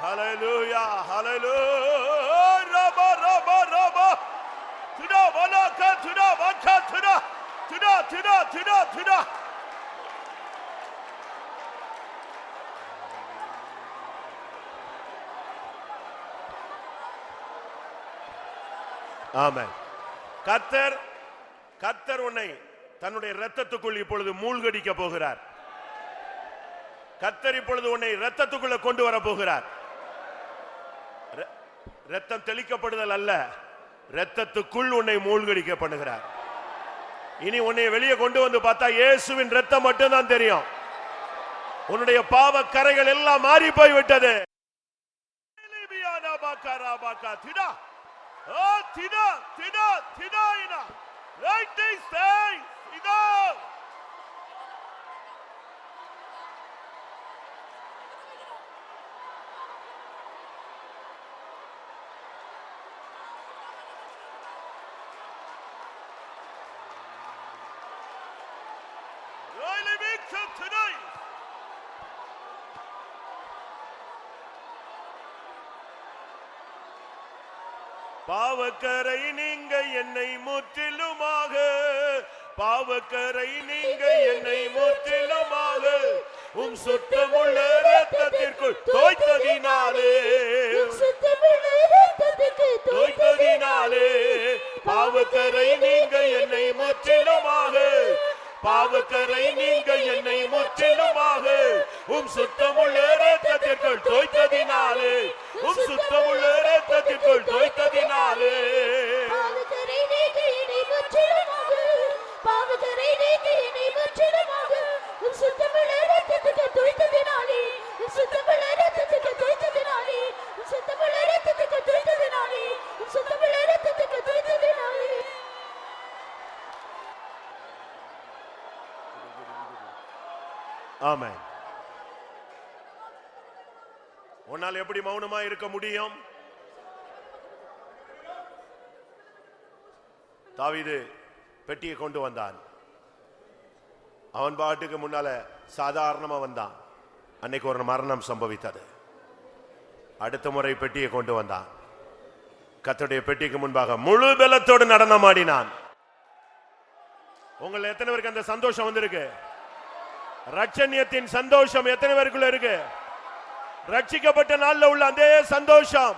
hallelujah, hallelujah. Rabba, rabba, rabba. Tuda, balaka, tuda, baka, tuda, tuda, tuda, tuda, tuda. ஆமென் கத்தர் கத்தர் உன்னை தன்னுடைய இரத்தத்துக்குள் இப்பொழுது மூழ்கடிக்க போகிறார் கத்தர் இப்பொழுது உன்னை ரத்தத்துக்குள்ள கொண்டு வர போகிறார் ரத்தம் தெளிக்கப்படுதல் அல்ல ரத்தத்துக்குள் உன்னை மூழ்கடிக்க பண்ணுகிறார் இனி உன்னை வெளியே கொண்டு வந்து பார்த்தா இயேசுவின் ரத்தம் மட்டும்தான் தெரியும். உன்னுடைய பாவ கரைகள் எல்லாம் மாறி போய் விட்டது திடா. திடா திடா திடா பாவக்கரை நீங்க என்னை முற்றிலுமாக பாவக்கரை நீங்க என்னை முற்றிலுமாக உம் சுத்தமுள்ள ரத்தத்திற்குள் தோய்த்ததினாலே தோய்த்ததினாலே பாவக்கரை நீங்க என்னை முற்றிலுமாக பாவக்கரை நீங்க என்னை முற்றிலுமாக உம் சுத்தமுள்ள ரத்தத்திற்குள் தோய்த்ததினாலே உம் சுத்தமுள்ள ரத்தத்திற்குள் தோய்த்ததினாலே. பாவகரை நீங்க என்னை முற்றிலுமாக பாவகரை நீங்க என்னை முற்றிலுமாக உம் சுத்தமுள்ள இரத்தத்துக்கு தோய்த்ததினாலே உம் சுத்தமுள்ள இரத்தத்துக்கு தோய்த்ததினாலே உம் சுத்தமுள்ள இரத்தத்துக்கு தோய்த்ததினாலே உம் சுத்தமுள்ள இரத்தத்துக்கு தோய்த்ததினாலே ஆமென் உன்னால் எப்படி மௌனமா இருக்க முடியும்? தாவிது பெட்டியை கொண்டு வந்தான். அவன் பாட்டுக்கு முன்னால சாதாரணமா வந்தான். அன்னைக்கு ஒரு மரணம் சம்பவித்தது. அடுத்த முறை பெட்டியை கொண்டு வந்தான். கத்துடைய பெட்டிக்கு முன்பாக முழு பலத்தோடு நடனமாடினான் உங்கள் எத்தனை பேருக்கு அந்த சந்தோஷம் வந்திருக்கு? ரட்சண்யத்தின் சந்தோஷம் எத்தனை பேருக்குள்ள இருக்கு? ரட்சிக்கப்பட்ட நாளில் உள்ள அதே சந்தோஷம்.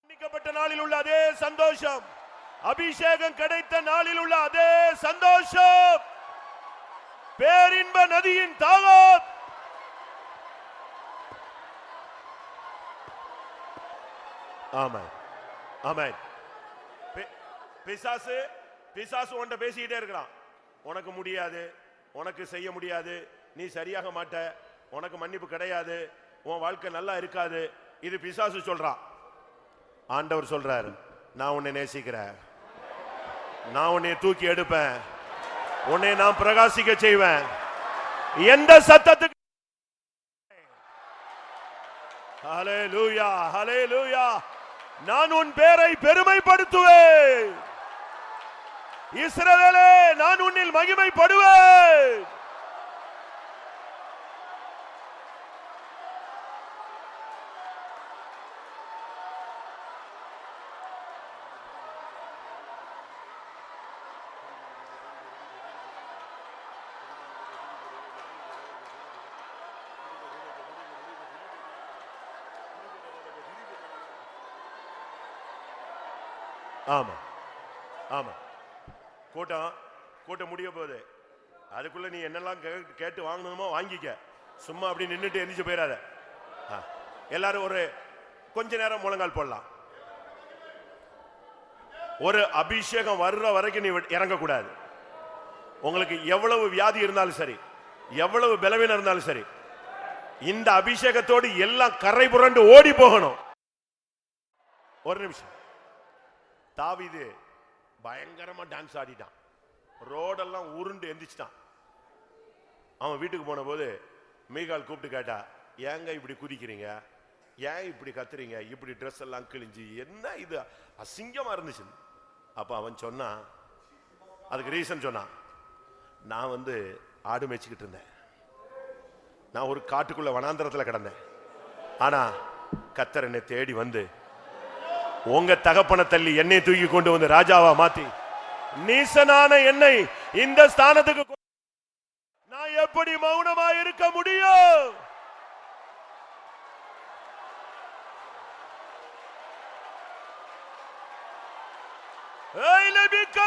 மன்னிக்கப்பட்ட நாளில் உள்ள அதே சந்தோஷம். அபிஷேகம் கிடைத்த நாளில் உள்ள அதே சந்தோஷம். பேரின்ப நதியின் தாகம் ஆமா ஆமா பிசாசு பிசாசு உன்கிட்ட பேசிக்கிட்டே இருக்கிறான். உனக்கு முடியாது. உனக்கு செய்ய முடியாது. நீ சரியாக மாட்ட. உனக்கு மன்னிப்பு கிடையாது. உன் வாழ்க்கை நல்லா இருக்காது. இது பிசாசு சொல்றான். ஆண்டவர் சொல்றாரு நான் உன்னை நேசிக்கிறேன். நான் உன்னை தூக்கி எடுப்பேன். உன்னை நான் பிரகாசிக்க செய்வேன். எந்த சத்தத்துக்கு நான் உன் பேரை பெருமைப்படுத்துவேன். இஸ்ரவேலே நான் உன்னில் மகிமைப்படுவேன் ஆமா ஆமா கூட்டம் கூட்டம் முடிய போகுது. அதுக்குள்ள நீ என்னெல்லாம் கே- கேட்டு வாங்கணுமோ வாங்கிக்க. சும்மா அப்படி நின்றுட்டு எந்திரிச்சு போயிடாத ஆ. எல்லாரும் ஒரு கொஞ்ச நேரம் முழங்கால் போடலாம். ஒரு அபிஷேகம் வர்ற வரைக்கும் நீ இறங்கக்கூடாது. உங்களுக்கு எவ்வளவு வியாதி இருந்தாலும் சரி எவ்வளவு பலவீனம் இருந்தாலும் சரி இந்த அபிஷேகத்தோடு எல்லாம் கரை புரண்டு ஓடி போகணும். ஒரு நிமிஷம். தாவிது பயங்கரமா டான்ஸ் ஆடிட்டான். ரோடெல்லாம் உருண்டு எந்திரிச்சிட்டான். அவன் வீட்டுக்கு போன போது மீகால் கூப்பிட்டு கேட்டா ஏங்க இப்படி குதிக்கிறீங்க? ஏன் இப்படி கத்துறீங்க? இப்படி ட்ரெஸ் எல்லாம் கிழிஞ்சு என்ன இது? அசிங்கமா இருந்துச்சு. அப்ப அவன் சொன்னான் அதுக்கு ரீசன் சொன்னான். நான் வந்து ஆடு மேய்ச்சிக்கிட்டு இருந்தேன். நான் ஒரு காட்டுக்குள்ள வனாந்தரத்துல கிடந்தேன். ஆனா கத்தர் என்னை தேடி வந்து உங்க தகப்பனை தள்ளி என்னை தூக்கி கொண்டு வந்து ராஜாவா மாத்தி. நீசனான என்னை இந்த ஸ்தானத்துக்கு நான் எப்படி மௌனமா இருக்க முடியும்? ஏய், லபிக்க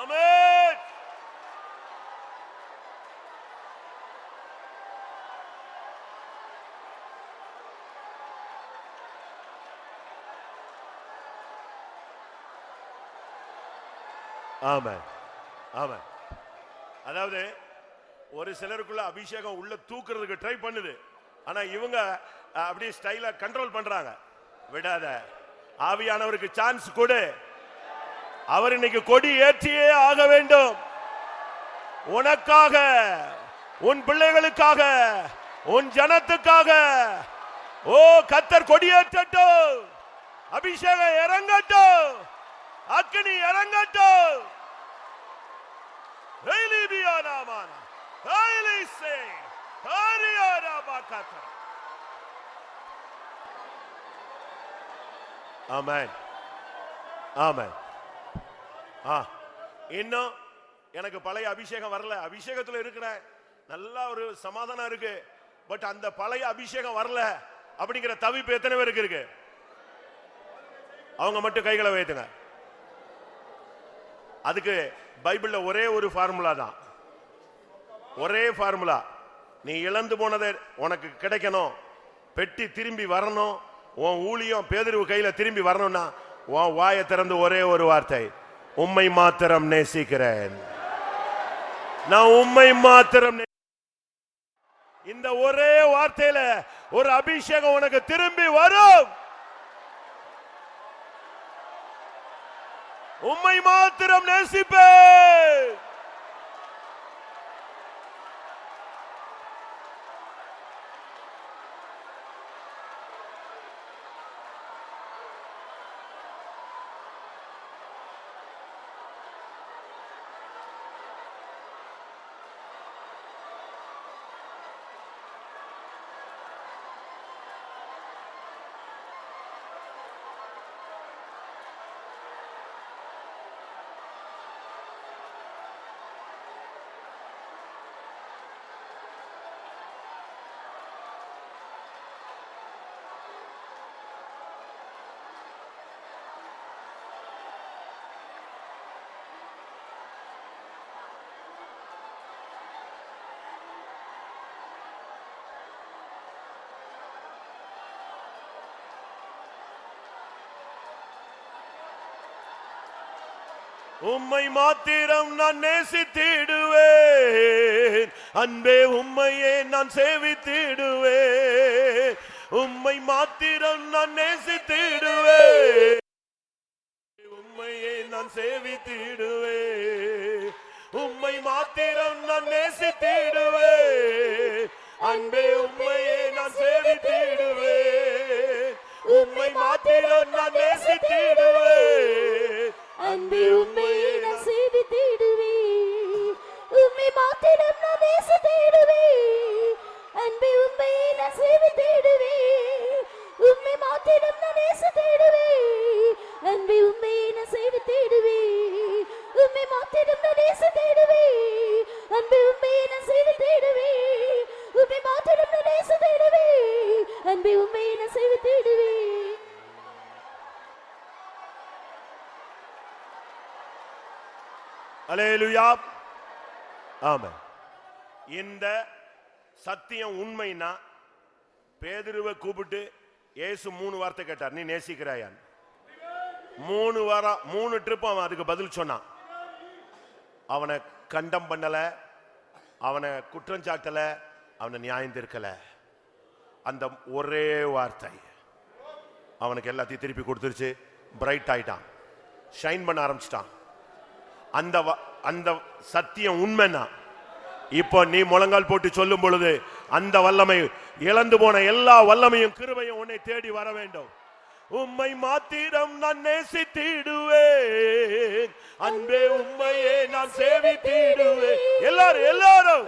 ஆமென் ஆமாம் ஆமாம் அதாவது ஒரு சிலருக்குள்ள அபிஷேகம் உள்ள தூக்குறதுக்கு ட்ரை பண்ணுது. ஆனா இவங்க அப்படியே ஸ்டைலா கண்ட்ரோல் பண்றாங்க. விடாத. ஆவியானவருக்கு சான்ஸ் கொடு. அவர் இன்னைக்கு கொடி ஏற்றியே ஆக வேண்டும். உனக்காக உன் பிள்ளைகளுக்காக உன் ஜனத்துக்காக. ஓ கத்தர் கொடியேற்றட்டும் அபிஷேகம் இறங்கட்டும். அக்னி இறங்கட்டும். ஹைலிபியானாமான ஹைலிசே ஹரியாராபாகாத்தா ஆ இன்னும் எனக்கு பழைய அபிஷேகம் வரல. அபிஷேகத்துல இருக்கிறேன் நல்ல ஒரு சமாதானம் இருக்கு. பட் அந்த பழைய அபிஷேகம் வரல அப்படிங்கிற தவிப்பு எத்தனை பேருக்கு இருக்கு? அவங்க மட்டும் கைகளை வைத்துங்க அதுக்கு பைபிளில் ஒரே ஒரு ஃபார்முலா தான். ஒரே ஃபார்முலா நீ இழந்து போனதை உனக்கு கிடைக்கணும். பெட்டி திரும்பி வரணும். உன் ஊழியம் பேதிரிவு கையில் திரும்பி வரணும்னா உன் வாயை திறந்து ஒரே ஒரு வார்த்தை. உம்மை மாத்திரம் நேசிக்கிறேன். நான் உம்மை மாத்திரம் இந்த ஒரே வார்த்தையில ஒரு அபிஷேகம் உனக்கு திரும்பி வரும். உம்மை மாத்திரம் நேசிப்பேன். உம்மை மாத்திரம் நான் நேசித்திடுவேன். அன்பே உம்மையே நான் சேவித்திடுவேன். உம்மை மாத்திரம் நான் நேசித்திடுவேன். உம்மையே நான் சேவித்திடுவேன். உம்மை மாத்திரம் நான் நேசித்திடுவேன். அன்பே உம்மையே நான் சேவித்திடுவேன். உம்மை மாத்திரம் நான் நேசித்திடுவேன். அன்பே உம்மையே நான் சேவித்திடுவேன் உண்மை மாத்திரம் நான் நேசித்திடுவேன் அன்பே உம்மையே நான் சேவித்திடுவேன் உண்மை மாத்திரம் நான் நேசித்திடுவேன் அன்பே உம்மையே நான் சேவித்திடுவேன் உண்மை மாத்திரம் நான் நேசித்திடுவேன் அன்பே அலேலுயா ஆமென். இந்த சத்தியம் உண்மைனா பேதுருவை கூப்பிட்டு இயேசு மூணு வார்த்தை கேட்டார். நீ நேசிக்கிறாயான் மூணு வாரம் மூணு ட்ரிப் அவன் அதுக்கு பதில் சொன்னான். அவனை கண்டம் பண்ணல அவனை குற்றம் சாட்டல அவனை நியாயம் தீர்க்கல. அந்த ஒரே வார்த்தை. அவனுக்கு எல்லாத்தையும் திருப்பி கொடுத்துருச்சு. பிரைட் ஆயிட்டான். ஷைன் பண்ண ஆரம்பிச்சிட்டான். அந்த வ- அந்த சத்தியம் உண்மைனா இப்போ நீ முழங்கால் போட்டு சொல்லும் பொழுது அந்த வல்லமை இழந்து போன எல்லா வல்லமையும் கிருபையும் உன்னை தேடி வர வேண்டும். உம்மை மாத்திரம் நான் நேசித்திடுவேன். அன்பே உம்மையே நான் சேவித்திடுவேன். எல்லாரும் எல்லாரும்.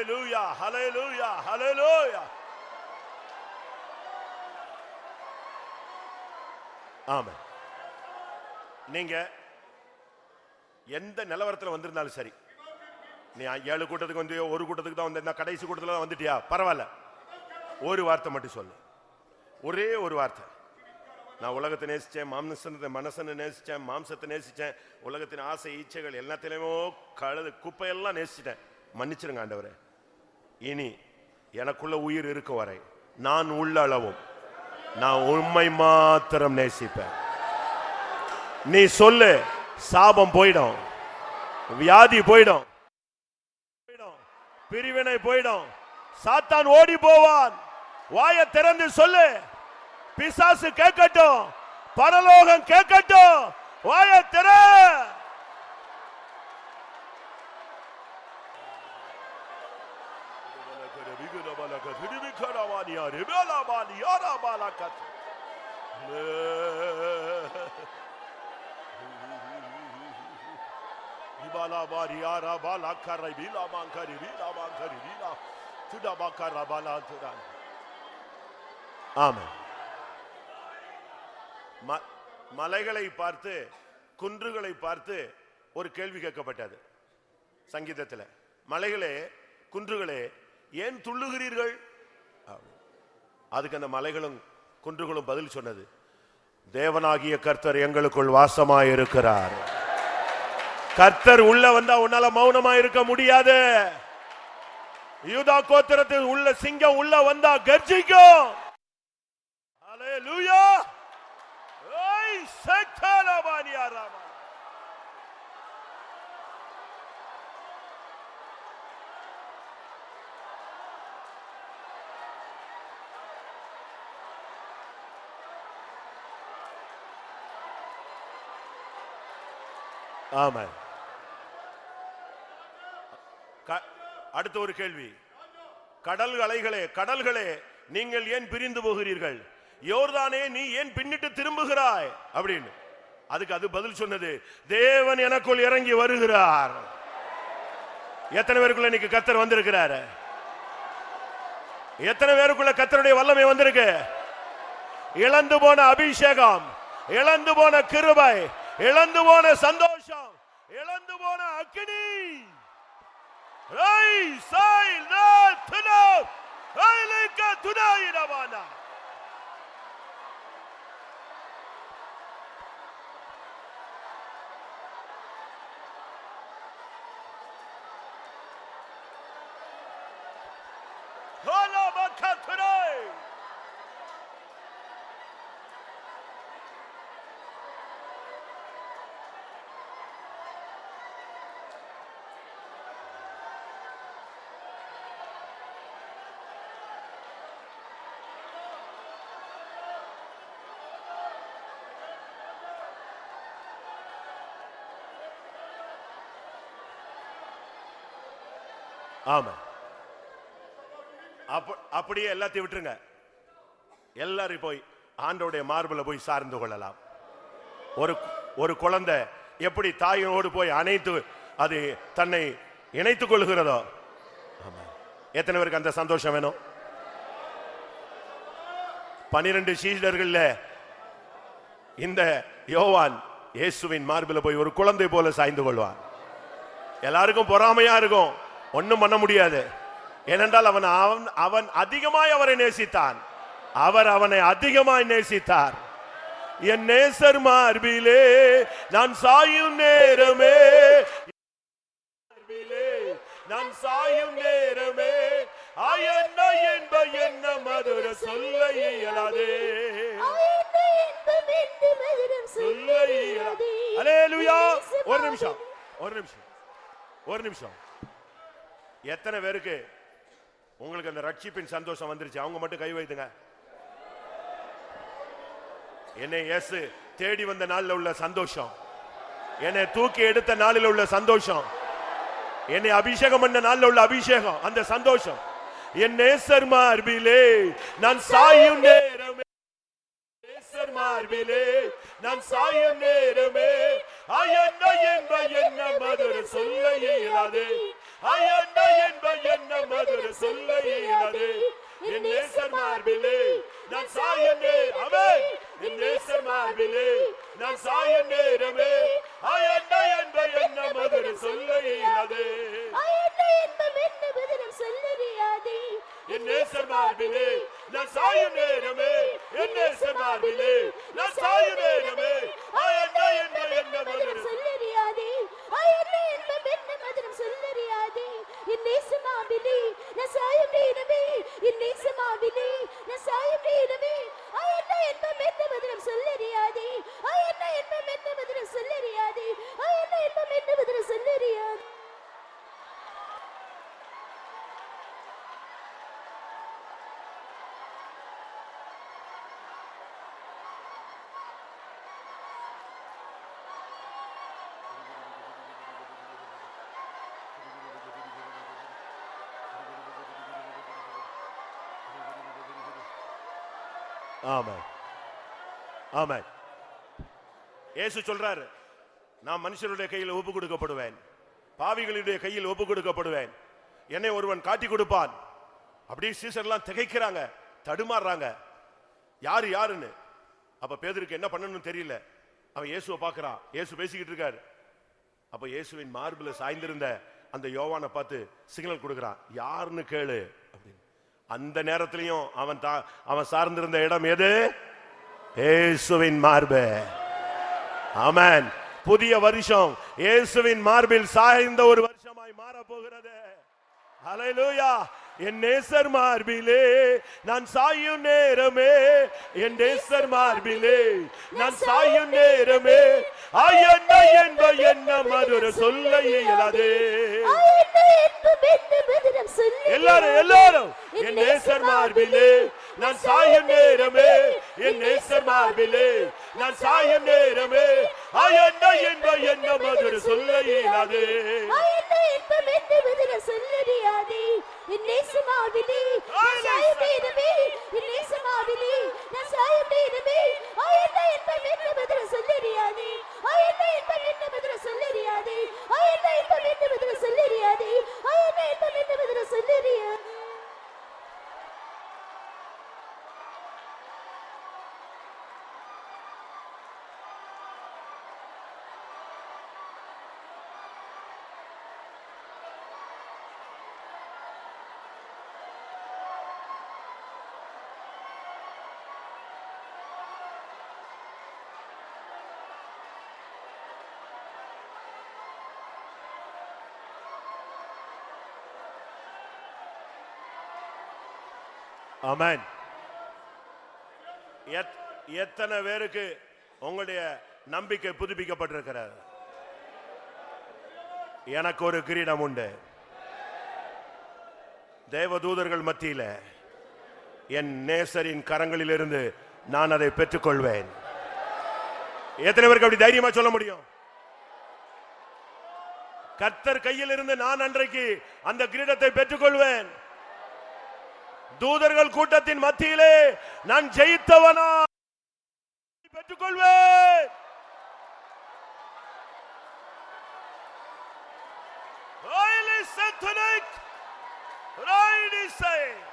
Hallelujah, hallelujah, hallelujah, hallelujah. ஆமென் நீங்க எந்த நிலவரத்தில் வந்திருந்தாலும் சரி. நீ ஏழு கூட்டத்துக்கு வந்து ஒரு கூட்டத்துக்கு தான் வந்த கடைசி கூட்டத்தில் தான் வந்துட்டியா? பரவாயில்ல. ஒரு வார்த்தை மட்டும் சொல்லு. ஒரே ஒரு வார்த்தை. நான் உலகத்தை நேசித்தேன் மாம்சனத்தை மனசனை நேசித்தேன் மாம்சத்தை நேசித்தேன் உலகத்தின் ஆசை ஈச்சைகள் எல்லாத்திலையுமோ கழுது குப்பையெல்லாம் நேசிச்சிட்டேன். மன்னிச்சிருங்க ஆண்டவரே. இனி எனக்குள்ள உயிர் இருக்க வரை நான் உள்ள அளவும் நான் உண்மை மாத்திரம் நேசிப்பேன். நீ சொல்லு சாபம் போயிடும். வியாதி போயிடும் போயிடும். பிரிவினை போயிடும். சாத்தான் ஓடி போவான். வாயை திறந்து சொல்லு. பிசாசு கேட்கட்டும். பரலோகம் கேட்கட்டும். வாயை திற. Ibala bari ara bala kara bila mankari bila mankari bila ம- மலைகளை பார்த்து குன்றுகளை பார்த்து ஒரு கேள்வி கேட்கப்பட்டது சங்கீதத்தில். மலைகளே குன்றுகளே ஏன் துள்ளுகிறீர்கள்? அதுக்கு அந்த மலைகளும் குன்றுகளும் பதில் சொன்னது. தேவனாகிய கர்த்தர் எங்களுக்குள் வாசமாய் இருக்கிறார் கர்த்தர் உள்ள வந்தா உன்னால மௌனமா இருக்க முடியாது. யூதா கோத்திரத்தில் உள்ள சிங்கம் உள்ள வந்தா கர்ஜிக்கும். ஹalleluya ஓய் சக்கலபானியா ராமா. ஆமா க- அடுத்த ஒரு கேள்வி. கடல் அலைகளே கடல்களே நீங்கள் ஏன் பிரிந்து போகிறீர்கள்? யோர்தானே நீ ஏன் பின்னிட்டு திரும்புகிறாய்? அப்படின்னு. அதுக்கு அது பதில் சொன்னது தேவன் எனக்குள் இறங்கி வருகிறார். எத்தனை பேருக்குள்ள இன்னைக்கு கத்தர் வந்திருக்கிறாரு? எத்தனை பேருக்குள்ள கத்தருடைய வல்லமை வந்திருக்கு? இழந்து போன அபிஷேகம் இழந்து போன கிருபை இழந்து போன சந்தோஷம் இழந்து போன அக்னி. ரை சாய் நா துனா ஐலிக துனாயிரவானா Hola ஆமா. அப்ப அப்படியே எல்லாத்தையும் விட்டுருங்க. எல்லாரும் போய் ஆண்டோடைய மார்பில் போய் சார்ந்து கொள்ளலாம். ஒரு ஒரு குழந்தை எப்படி தாயினோடு போய் அணைத்து அது தன்னை இணைத்துக் கொள்கிறதோ? ஆமா. எத்தனை பேருக்கு அந்த சந்தோஷம் வேணும்? பனிரெண்டு சீடர்கள் இந்த யோவான் இயேசுவின் மார்பில் போய் ஒரு குழந்தை போல சாய்ந்து கொள்வான். எல்லாருக்கும் பொறாமையா இருக்கும். ஒண்ணும் பண்ண முடியாது. ஏனென்றால் அவன் அவன் அவன் அதிகமாய் அவரை நேசித்தான். அவர் அவனை அதிகமாய் நேசித்தார். என் நேசர் மார்பிலே நான் சாயும் நேரமே. மார்பிலே நான் சாயும் நேரமே. ஆயன்ன என்ப என்ன மதுர சொல்ல இயலாதே. சொல்ல. அலேலுயா ஒரு நிமிஷம் ஒரு நிமிஷம் ஒரு நிமிஷம். எத்தனை பேருக்கு உங்களுக்கு அந்த ரட்சிப்பின் சந்தோஷம் வந்துருச்சு? அவங்க மட்டும் கை வைத்துங்க. என்னை இயேசு தேடி வந்த நாள்ல உள்ள சந்தோஷம். என்னை தூக்கி எடுத்த நாளில் உள்ள சந்தோஷம். என்னை அபிஷேகம் பண்ண நாளில் உள்ள அபிஷேகம். அந்த சந்தோஷம். என் நேசர் மார்பிலே நான் சாயும் நேரமே. நேசர் மார்பிலே நான் சாயும் நேரமே. அயன்ன என்ன மதுரை சொல்ல இயலாதே. அயன்ன என்ப என்ன மதுர சொல்ல இயலாது என் நேசர் மார்பிலே நான் சாயும் நேரமே. என் நேசர் மார்பிலே நான் சாயும் நேரமே. அயன்ன என்ப என்ன மதுர சொல்ல இயலாது ஆயந்த இன்பம் என்று மதுரம் சொல்லறியாதே. என் நேசர் மார்பிலே நான் சாயும் நேரமே. என் நேசர் மார்பிலே நான் சாயும் நேரமே. அயன்ன என்ப என்ன மதுர சொல்லறியாதே. ஆயந்த இன்பம் என்று மதுரம் சொல்லறியாதே. என் நேசமாவிலே நான் சாயும் நேரமே. என் நேசமாவிலே நான் சாயும் நேரமே. ஆயந்த இன்பம் என்று மதுரம் சொல்லறியாதே. ஆயந்த இன்பம் என்று மதுரம் சொல்லறியாதே. ஆயந்த இன்பம் என்று மதுரம் சொல்லறியாதே. ஆமாம் ஆமாம் இயேசு சொல்றாரு நான் மனுஷருடைய கையில் ஒப்பு கொடுக்கப்படுவேன். பாவிகளுடைய கையில் ஒப்பு கொடுக்கப்படுவேன். என்னை ஒருவன் காட்டி கொடுப்பான். அப்படியே சீசர்லாம் திகைக்கிறாங்க தடுமாறுறாங்க. யாரு யாருன்னு? அப்ப பேதருக்கு என்ன பண்ணணும்னு தெரியல. அவன் இயேசுவை பார்க்கறான். இயேசு பேசிக்கிட்டு இருக்காரு. அப்ப இயேசுவின் மார்பில் சாய்ந்திருந்த அந்த யோவானை பார்த்து சிக்னல் கொடுக்குறான். யாருன்னு கேளு. அப்படின்னு. அந்த நேரத்திலையும் அவன் தான் அவன் சார்ந்திருந்த இடம் எது? ஏசுவின் மார்பு. ஆமென். புதிய வருஷம். இயேசுவின் மார்பில் சாய்ந்த ஒரு வருஷமாய் மாறப் போகிறது ஹalleluya. என் நேசர் மார்பிலே நான் சாயும் நேரமே. என் நேசர் மார்பிலே நான் சாயும் நேரமே. ஐயன்ன என்ப என்ன மதுர சொல்ல இயலாதே. எல்லாரும் எல்லாரும். என் நேசர் மார்பிலே நான் சாயும் நேரமே என் நேசர் மார்பிலே நான் சாயும் நேரமே ஆ, என்ன என்ப என்ன மதுர சொல்ல இயலாது ஆ, என்ன இன்பம் என்று பதில சொல்லறியாதே. என் நேசமாவிலே நான் சாயும் நேரமே என் நேசமாவிலே நான் சாயும் நேரமே ஆ, என்ன பதில சொல்லறியாதே. ஆ, என்ன இன்பம் என்று பதில சொல்லறியாதே. ஆ, என்ன இன்பம் என்று பதில சொல்லறியாதே. ஆ, என்ன இன்பம் என்று பதில அமேன் எத்தனை பேருக்கு உங்களுடைய நம்பிக்கை புதுப்பிக்கப்பட்டிருக்கிறது? எனக்கு ஒரு கிரீடம் உண்டு. தேவதூதர்கள் மத்தியில என் நேசரின் கரங்களிலிருந்து நான் அதை பெற்றுக்கொள்வேன். எத்தனை பேருக்கு அப்படி தைரியமா சொல்ல முடியும்? கர்த்தர் கையில் இருந்து நான் அன்றைக்கு அந்த கிரீடத்தை பெற்றுக்கொள்வேன். தூதர்கள் கூட்டத்தின் மத்தியிலே நான் ஜெயித்தவனா? பெற்றுக்கொள்வேன். Right inside.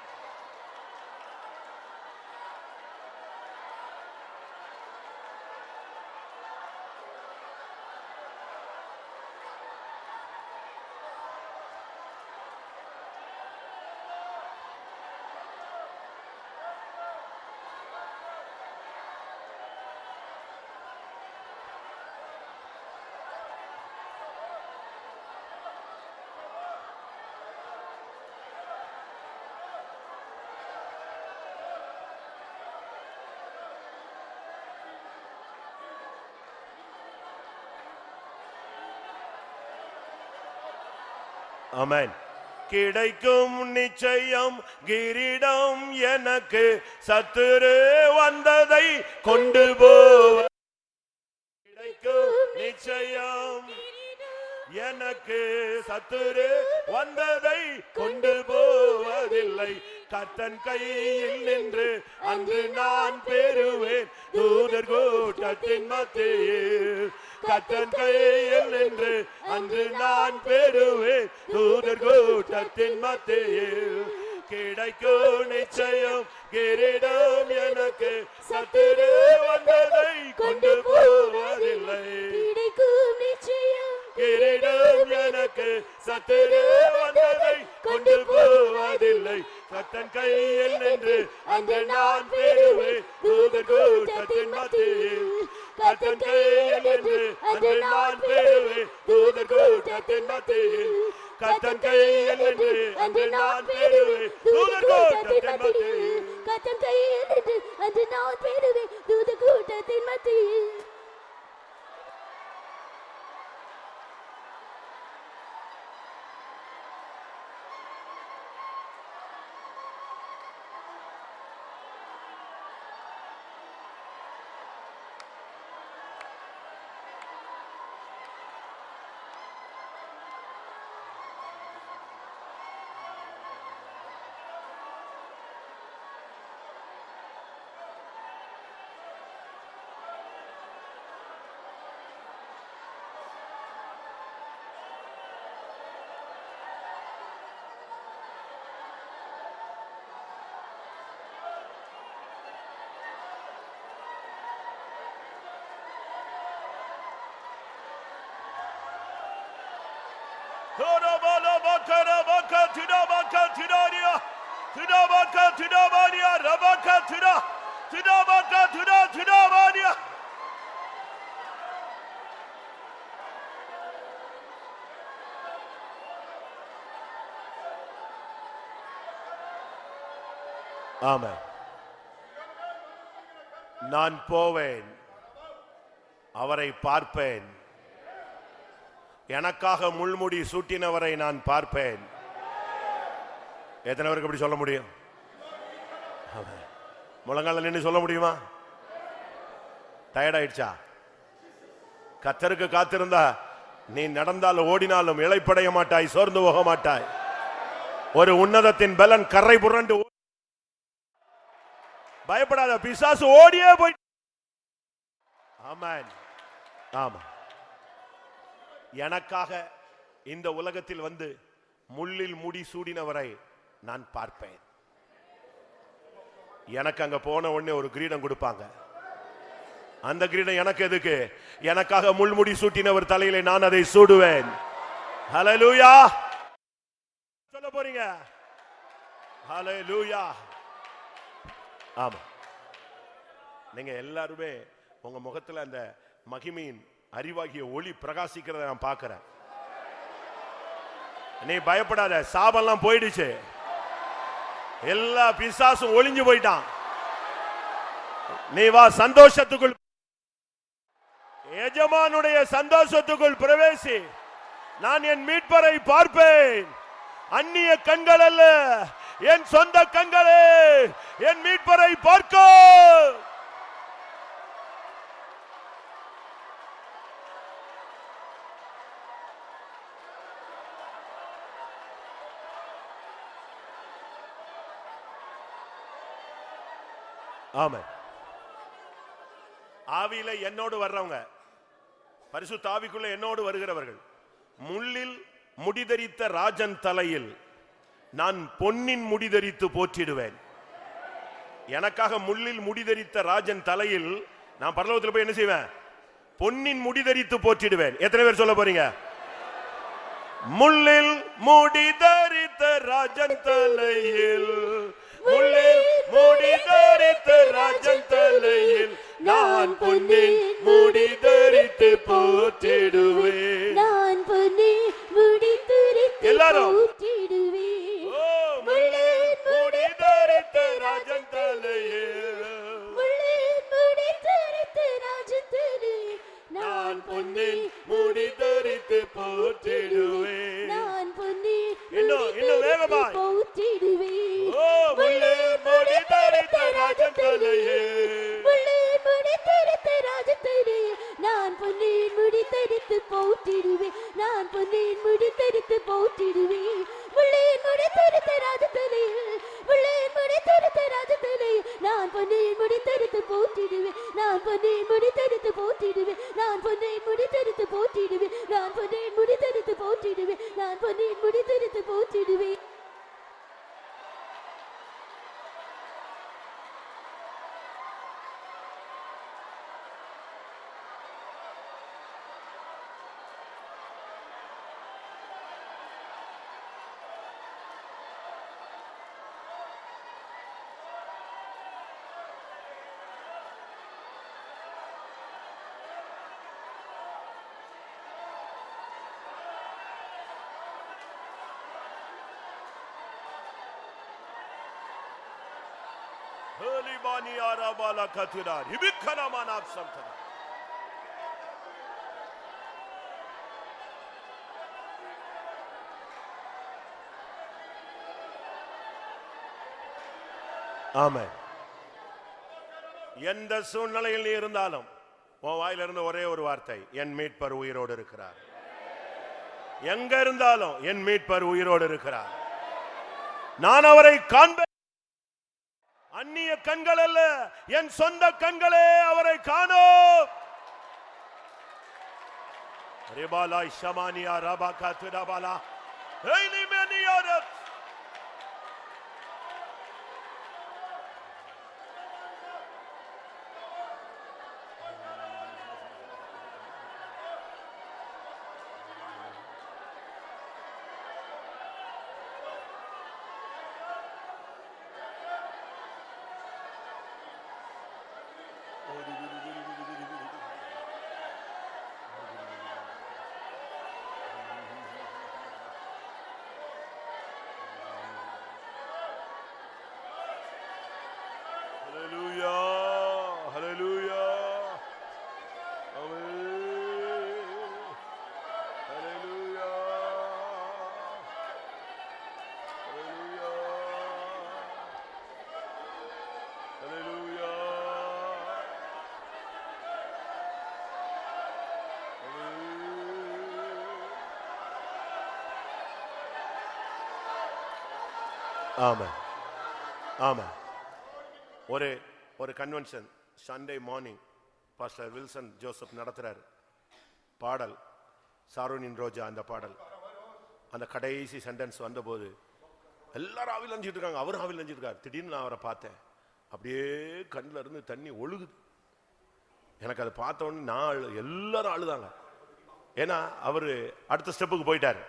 அமேன் கிடைக்கும் நிச்சயம் கிரீடம் எனக்கு. சத்துரு வந்ததை கொண்டு போவ கிடைக்கும் நிச்சயம் எனக்கு. சத்துரு வந்ததை கொண்டு போவதில்லை. கத்தன் கையில் நின்று ஆமென் நான் போவேன் அவரை பார்ப்பேன் எனக்காக முள்முடி சூட்டினவரை நான் பார்ப்பேன். எத்தனை பேருக்கு அப்படி சொல்ல முடியும்? முழங்கால நின்று சொல்ல முடியுமா? டயர்டாயிடுச்சா? கத்தருக்கு காத்திருந்தா நீ நடந்தாலும் ஓடினாலும் இளைப்படைய மாட்டாய் சோர்ந்து போக மாட்டாய். ஒரு உன்னதத்தின் பலன் கரை புரண்டு பயப்படாத பிசாசு ஓடியே போய் ஆமா ஆமா எனக்காக இந்த உலகத்தில் வந்து முள்ளில் முடி சூடினவரை நான் பார்ப்பேன். எனக்கு அங்க போன உடனே ஒரு கிரீடம் கொடுப்பாங்க. அந்த கிரீடம் எனக்கு எதுக்கு? எனக்காக முள்முடி சூட்டினவர் தலையிலே நான் அதை சூடுவேன். ஹalleluya சொல்ல போறீங்க? ஹalleluya ஆமா. நீங்க எல்லாருமே உங்க முகத்துல அந்த மகிமையின் அறிவாகிய ஒளி பிரகாசிக்கிறத நான் பார்க்கிறேன். நீ பயப்படாத சாபெல்லாம் போயிடுச்சு. எல்லா பிசாசும் ஒளிஞ்சு போயிட்டான். நீ வா சந்தோஷத்துக்குள் எஜமானுடைய சந்தோஷத்துக்குள் பிரவேசி. நான் என் மீட்பரை பார்ப்பேன். அந்நிய கண்கள் அல்ல என் சொந்த கண்களே என் மீட்பரை பார்க்க. ஆமா ஆவியில என்னோடு வர்றவங்க பரிசு தாவிக்குள்ள என்னோடு வருகிறவர்கள் முள்ளில் முடிதரித்த ராஜன் தலையில் நான் பொன்னின் முடிதரித்து போற்றிடுவேன். எனக்காக முள்ளில் முடிதரித்த ராஜன் தலையில் நான் பரலோகத்தில் போய் என்ன செய்வேன்? பொன்னின் முடிதரித்து போற்றிடுவேன். எத்தனை பேர் சொல்ல போறீங்க? முள்ளில் முடிதரித்த ராஜன் தலையில் Hölibani Katira, Hibikanaman Hibikana manak எந்த சூழ்நிலையில் நீ இருந்தாலும் உன் வாயிலிருந்து ஒரே ஒரு வார்த்தை என் மீட்பர் உயிரோடு இருக்கிறார். எங்க இருந்தாலும் என் மீட்பர் உயிரோடு இருக்கிறார். நான் அவரை காண்பேன். அந்நிய கண்கள் அல்ல. என் சொந்த கண்களே அவரை காணோம் ரிபாலா ஷமானியா ரபா காத்துடாபாலா ஹெய்லி ஆமாம். ஆமாம். ஒரு ஒரு convention Sunday morning pastor Wilson Joseph நடத்துகிறார் பாடல் சாரோனின் ரோஜா அந்த பாடல். அந்த கடைசி சென்டென்ஸ் வந்தபோது எல்லாரும் ஆவில் அஞ்சிட்டு இருக்காங்க. அவரும் ஆவில் அஞ்சிட்டு திடீர்னு நான் அவரை பார்த்தேன். அப்படியே கண்ணில் இருந்து தண்ணி ஒழுகுது. எனக்கு அதை பார்த்தோன்னே நான் அழு எல்லாரும் அழுதாங்க. ஏன்னா அவர் அடுத்த ஸ்டெப்புக்கு போயிட்டாரு.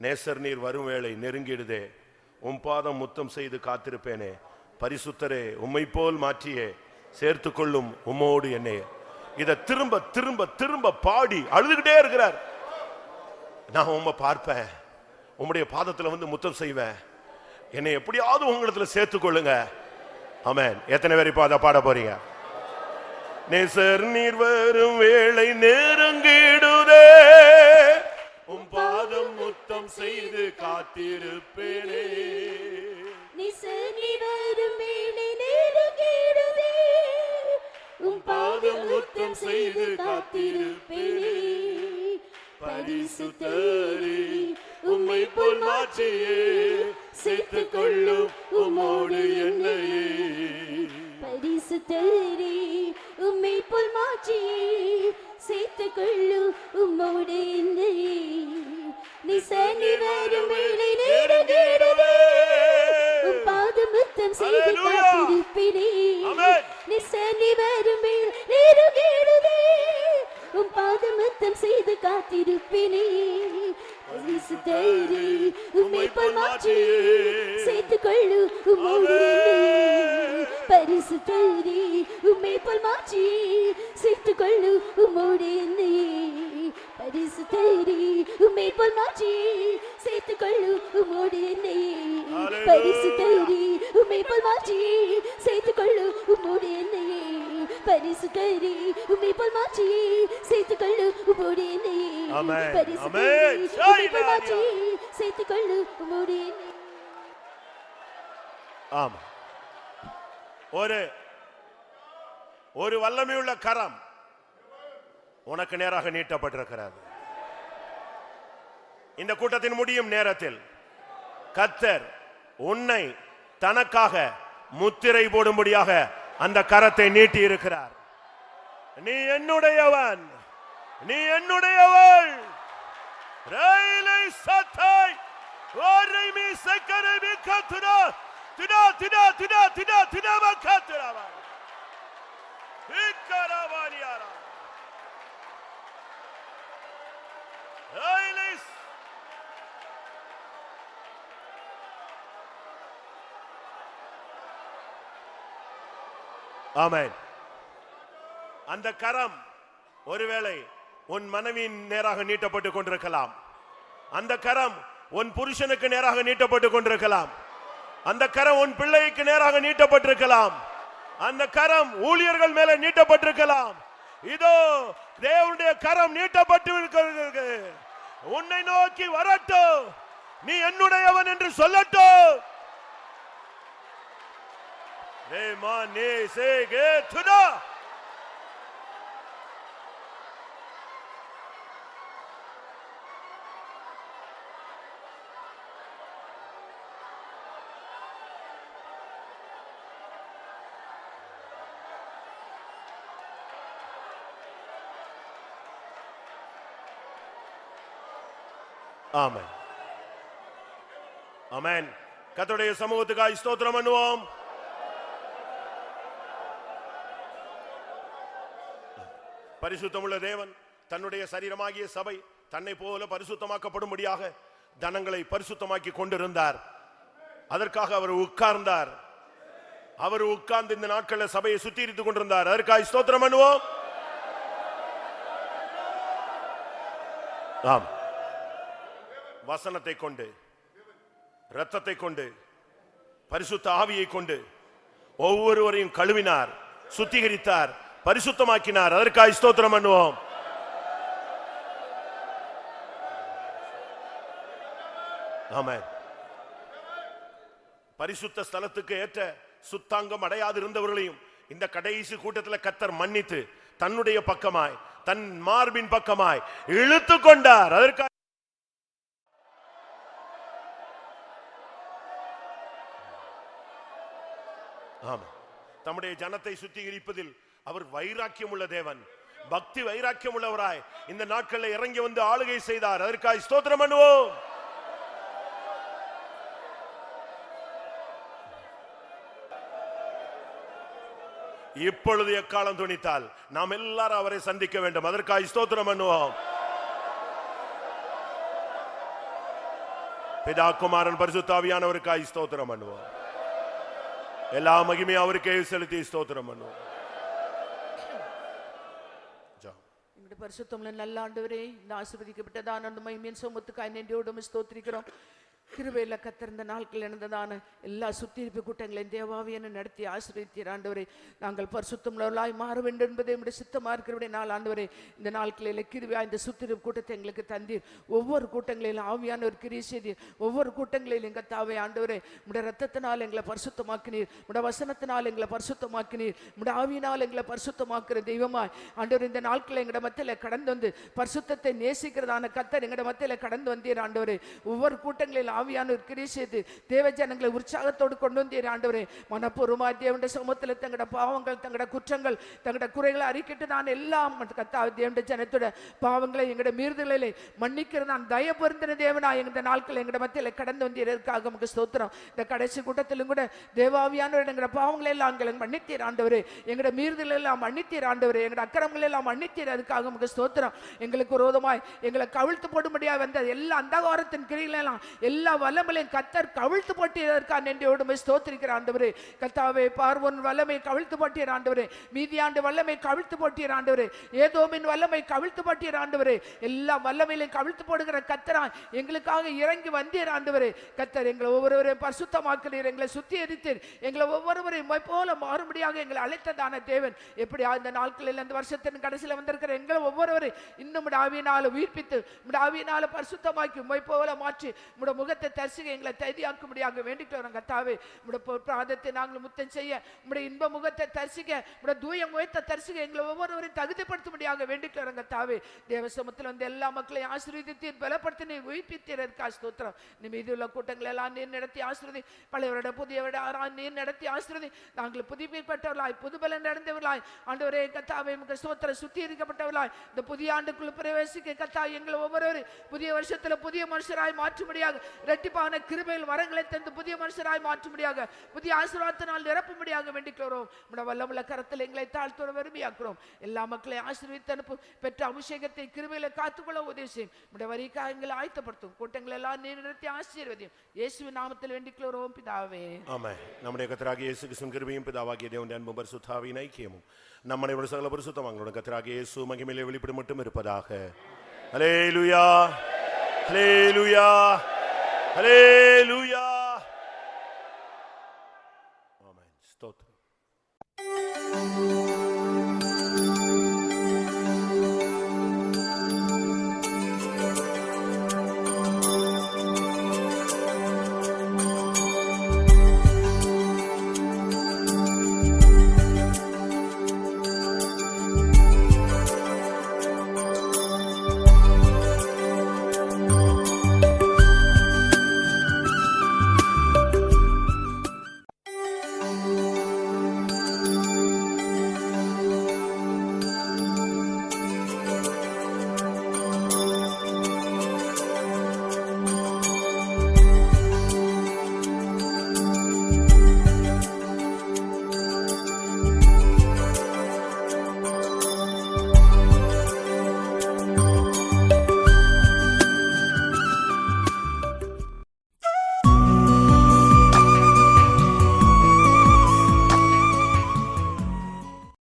நேசர் நீர் வரும் வேலை நெருங்கிடுதே. உம் பாதம் முத்தம் செய்து காத்திருப்பேனே. பரிசுத்தரே உம்மை போல் மாற்றியே. சேர்த்து கொள்ளும் உம்மோடு என்னை. இதை திரும்ப திரும்ப திரும்ப பாடி அழுதுகிட்டே இருக்கிறார். நான் உண்மை பார்ப்பேன். உம்முடைய பாதத்துல வந்து முத்தம் செய்வேன். என்னை எப்படியாவது உங்களிடத்துல சேர்த்து கொள்ளுங்க ஆமேன். எத்தனை பேர் இப்போ அதை பாட போறீங்க? நேசர் நீர் வரும் வேளை நேரங்கிடுதே. உம் பாதம் முத்தம் செய்து காத்திருப்பேனே. உம் பாதம் முத்தம் செய்து காத்திருப்பேனே. பரிசுத்தரே உம்மை போல் மாற்றியே. சேர்த்து கொள்ளும் உமோடு என்னையே. பரிசுத்தரே உம்மை போல் மாற்றியே. சேர்த்துக் கொள்ளு உம்மோடு என்னை. நிசனி வரும் வேளை நெருங்கிடுதே உம் பாதம் முத்தம் செய்து. காத்திருப்பேனே. Amen. நிசனி வரும் வேளை நெருங்கிடுதே உம் பாதம் முத்தம் செய்து காத்திருப்பேனே. பரிசுத்தரே உம்மை போல் மாற்றி சேர்த்துக் கொள்ளு உம்மோடு என்னை. பரிசுத்தரே உம்மை போல் மாற்றி சேர்த்துக் கொள்ளு உம்மோடு என்னை. பரிசுத்தரே உம்மை போல் மாற்றி. சேர்த்துக் கொள்ளு உம்மோடு என்னை. பரிசுத்தரே உம்மை போல் மாற்றி. சேர்த்துக் கொள்ளு உம்மோடு என்னை. பரிசுத்தரே உம்மை போல் மாற்றி. சேர்த்துக் கொள்ளு உம்மோடு என்னை. பரிசுத்தரே Amen. உம்மை போல் மாற்றி. சேர்த்துக் கொள்ளு உம்மோடு என்னை. ஆமா. ஒரு ஒரு வல்லமையுள்ள கரம் உனக்கு நேராக நீட்டப்பட்டிருக்கிறது. இந்த கூட்டத்தின் முடியும் நேரத்தில் கத்தர் உன்னை தனக்காக முத்திரை போடும்படியாக அந்த கரத்தை நீட்டி இருக்கிறார் நீ என்னுடையவன் நீ என்னுடையவள். ரயிலை சத்தாய் ஓரை மீ சக்கரை மீ திடா திடா திடா திடா திடா கத்துராவா ஆமென் அந்த கரம் ஒருவேளை உன் மனைவியின் நேராக நீட்டப்பட்டு கொண்டிருக்கலாம். அந்த கரம் உன் புருஷனுக்கு நேராக நீட்டப்பட்டு கொண்டிருக்கலாம். அந்த கரம் உன் பிள்ளைக்கு நேராக நீட்டப்பட்டிருக்கலாம். அந்த கரம் ஊழியர்கள் மேல நீட்டப்பட்டிருக்கலாம். இதோ தேவனுடைய கரம் நீட்டப்பட்டு இருக்கிறது உன்னை நோக்கி வரட்டும். நீ என்னுடையவன் என்று சொல்லட்டும். ரே மா நே சே கே துடா ஆமென். ஆமென். கத்துடைய சமூகத்துக்காய் ஸ்தோத்திரம் பண்ணுவோம். பரிசுத்தமுள்ள தேவன் தன்னுடைய சரீரமாகிய சபை தன்னை போல பரிசுத்தமாக்கப்படும்படியாக தனங்களை பரிசுத்தமாக்கி கொண்டிருந்தார். அதற்காக அவர் உட்கார்ந்தார். அவர் உட்கார்ந்து இந்த நாட்களில் சபையை சுத்திரித்துக் கொண்டிருந்தார். அதற்காக ஸ்தோத்திரம் பண்ணுவோம். ஆம். வசனத்தை கொண்டு இரத்தத்தை கொண்டு பரிசுத்த ஆவியை கொண்டு ஒவ்வொருவரையும் கழுவினார் சுத்திகரித்தார் பரிசுத்தமாக்கினார். அதற்காக ஸ்தோத்திரம் பண்ணுவோம். ஆமா பரிசுத்த ஸ்தலத்துக்கு ஏற்ற சுத்தாங்கம் அடையாது இருந்தவர்களையும் இந்த கடைசி கூட்டத்தில் கத்தர் மன்னித்து தன்னுடைய பக்கமாய் தன் மார்பின் பக்கமாய் இழுத்து கொண்டார். அதற்காக தம்முடைய ஜனத்தை சுத்திகரிப்பதில் அவர் வைராக்கியம் உள்ள தேவன். பக்தி வைராக்கியம் உள்ளவராய் இந்த நாட்களில் இறங்கி வந்து ஆளுகை செய்தார். அதற்காக ஸ்தோத்திரம் பண்ணுவோம். இப்பொழுது எக்காலம் துணித்தால் நாம் எல்லாரும் அவரை சந்திக்க வேண்டும். அதற்காக ஸ்தோத்திரம் பண்ணுவோம். பிதா குமாரன் பரிசுத்தாவியானவருக்காக ஸ்தோத்திரம் பண்ணுவோம். எல்லா மகிமையும் அவருக்கே செலுத்தி ஸ்தோத்திரம் பண்ணுவோம் ஜெபம். எங்களுடைய பரிசுத்தமுள்ள நல்ல ஆண்டவரே இந்த ஆசீர்வதிக்கப்பட்டதான அந்த மகிமையின் சமூகத்துக்காய் நன்றியோடு ஸ்தோத்திரிக்கிறோம் கிருபையில் கத்திருந்த நாட்கள் இணைந்ததான எல்லா சுத்தியிருப்பு கூட்டங்களையும் தேவாவியனை நடத்தி ஆசிரியத்தீர் ஆண்டவரே. நாங்கள் பரிசுத்தமுள்ளவர்களாய் மாற வேண்டும் என்பதை நம்முடைய சுத்தமாக இருக்கிறபடி நாள் ஆண்டவரை இந்த நாட்களில் கிருவியா இந்த சுத்திருப்பு கூட்டத்தை எங்களுக்கு தந்தீர். ஒவ்வொரு கூட்டங்களிலும் ஆவியான ஒரு கிரியை செய்தீர். ஒவ்வொரு கூட்டங்களிலும் எங்கள் தாவை ஆண்டவரை உடைய ரத்தத்தினால் எங்களை பரிசுத்தமாக்கினீர். உடைய வசனத்தினால் எங்களை பரிசுத்தமாக்கினீர். உடைய ஆவியினால் எங்களை பரிசுத்தமாக்குற தெய்வமாய் ஆண்டவர் இந்த நாட்களை எங்கட மத்தியில் கடந்து வந்து பரிசுத்தத்தை நேசிக்கிறதான கத்தர் எங்களோட மத்தியில் கடந்து வந்தீர் ஆண்டவரே. ஒவ்வொரு கூட்டங்களில் ஆவியான கிரியை செய்து தேவ ஜனங்களை உற்சாகத்தோடு கொண்டு வந்தீர் ஆண்டவரே. மனப்பூர்வமாக தேவண்ட சமூகத்தில் தங்களோட பாவங்கள் தங்களோட குற்றங்கள் தங்களோட குறைகளை அறிக்கிட்டு நான் எல்லாம் கத்தா தேவண்ட ஜனத்தோட பாவங்களை எங்களோட மீறுதலை மன்னிக்கிறது நான் தய பொருந்தின தேவனா எங்கள் நாட்கள் எங்களோட மத்தியில் கடந்து வந்தீரதுக்காக நமக்கு ஸ்தோத்திரம்? இந்த கடைசி கூட்டத்திலும் கூட தேவாவியானவர் எங்களோட பாவங்களை எல்லாம் எங்களை மன்னித்தீர் ஆண்டவரே. எங்களோட மீறுதல் எல்லாம் மன்னித்தீர் ஆண்டவரே. எங்களோட அக்கிரமங்கள் எல்லாம் மன்னித்தீர் அதுக்காக நமக்கு ஸ்தோத்திரம். எங்களுக்கு விரோதமாய் எங்களை கவிழ்த்து போடும்படியாக வந்த எல்லா அந்தகாரத்தின் கிரிகளெல்லாம் எல்லா வல்லமையும் கத்தர் கவிழ்த்து போட்டியதற்காக நன்றியோடு ஸ்தோத்திருக்கிற ஆண்டவரே. கத்தாவே பார்வன் வல்லமை கவிழ்த்து போட்டியர் ஆண்டவரே. மீதியாண்டு வல்லமை கவிழ்த்து போட்டியர் ஆண்டவரே. ஏதோமின் வல்லமை கவிழ்த்து போட்டியர் ஆண்டவரே. எல்லா வல்லமையிலையும் கவிழ்த்து போடுகிற கத்தரா எங்களுக்காக இறங்கி வந்தீர் ஆண்டவரே. கத்தர் எங்களை ஒவ்வொருவரையும் பரிசுத்தமாக்கிறீர் எங்களை சுத்தி எரித்தீர் எங்களை ஒவ்வொருவரையும் போல மாறுபடியாக எங்களை அழைத்ததான தேவன். எப்படி அந்த நாட்களில் அந்த வருஷத்தின் கடைசியில் வந்திருக்கிற எங்களை ஒவ்வொருவரும் இன்னும் ஆவியினால உயிர்ப்பித்து உம்முடைய பரிசுத்தமாக்கி போல மாற்றி உம்முடைய முகத்தை தரிசிக்க எங்களை தைரியாக்கும்படியாக வேண்டிட்டு வரோம் கத்தாவே உம்முடைய பொ- பிராதத்தை நாங்கள் முத்தம் செய்ய உம்முடைய இன்ப முகத்தை தரிசிக்க உம்முடைய தூய முகத்தை தரிசிக்க எங்களை ஒவ்வொருவரையும் தகுதிப்படுத்தும்படியாக வேண்டிட்டு வரோம் கத்தாவே தேவசமத்தில் வந்து எல்லா மக்களையும் ஆசீர்வதித்தீர் பலப்படுத்தி நீ இருக்கா ஸ்தோத்திரம். நீ மீதி உள்ள கூட்டங்கள் எல்லாம் நீர் நடத்தி ஆசிரதி பழையவரோட புதியவரோட ஆறா நீர் நடத்தி ஆசிரதி நாங்கள் புதுப்பிக்கப்பட்டவர்களாய் புதுபல நடந்தவர்களாய் ஆண்டவரே கத்தாவை உமக்கு ஸ்தோத்திர சுத்திகரிக்கப்பட்டவர்களாய் இந்த புதிய ஆண்டுக்குள் பிரவேசிக்க கத்தா எங்களை ஒவ்வொரு புதிய வருஷத்துல புதிய மனுஷராய் மாற்றும்படியாக இரட்டிப்பான கிருபையில் வரங்களை தந்து புதிய மனுஷராய் மாற்றும்படியாக புதிய ஆசீர்வாதத்தினால் நிரப்பும்படியாக வேண்டிக்கிறோம். உடைய வல்லமுள்ள கரத்தில் எங்களை தாழ்த்தோட வறுமையாக்குறோம். எல்லா மக்களையும் ஆசீர்வித்து அனுப்பு பெற்ற அபிஷேகத்தை கிருபையில காத்துக்கொள்ள உதவி செய்யும். நம்முடைய வரிக்காக எங்களை ஆயத்தப்படுத்தும். கூட்டங்கள் எல்லாம் நிறுத்தி ஆசீர்வதியும். இயேசுவின் நாமத்தில் வேண்டிக்கிறோம் பிதாவே. ஆமா நம்முடைய கத்தராகிய இயேசு கிருஷ்ணன் கிருபையும் பிதாவாகிய தேவனுடைய அன்பும் பரிசுத்தாவின் ஐக்கியமும் நம்முடைய ஒரு சகல பரிசுத்தமாங்களோட கத்தராகிய இயேசு மகிமையிலே வெளிப்படும் மட்டும் இருப்பதாக. ஹalleluya லுயா Hallelujah.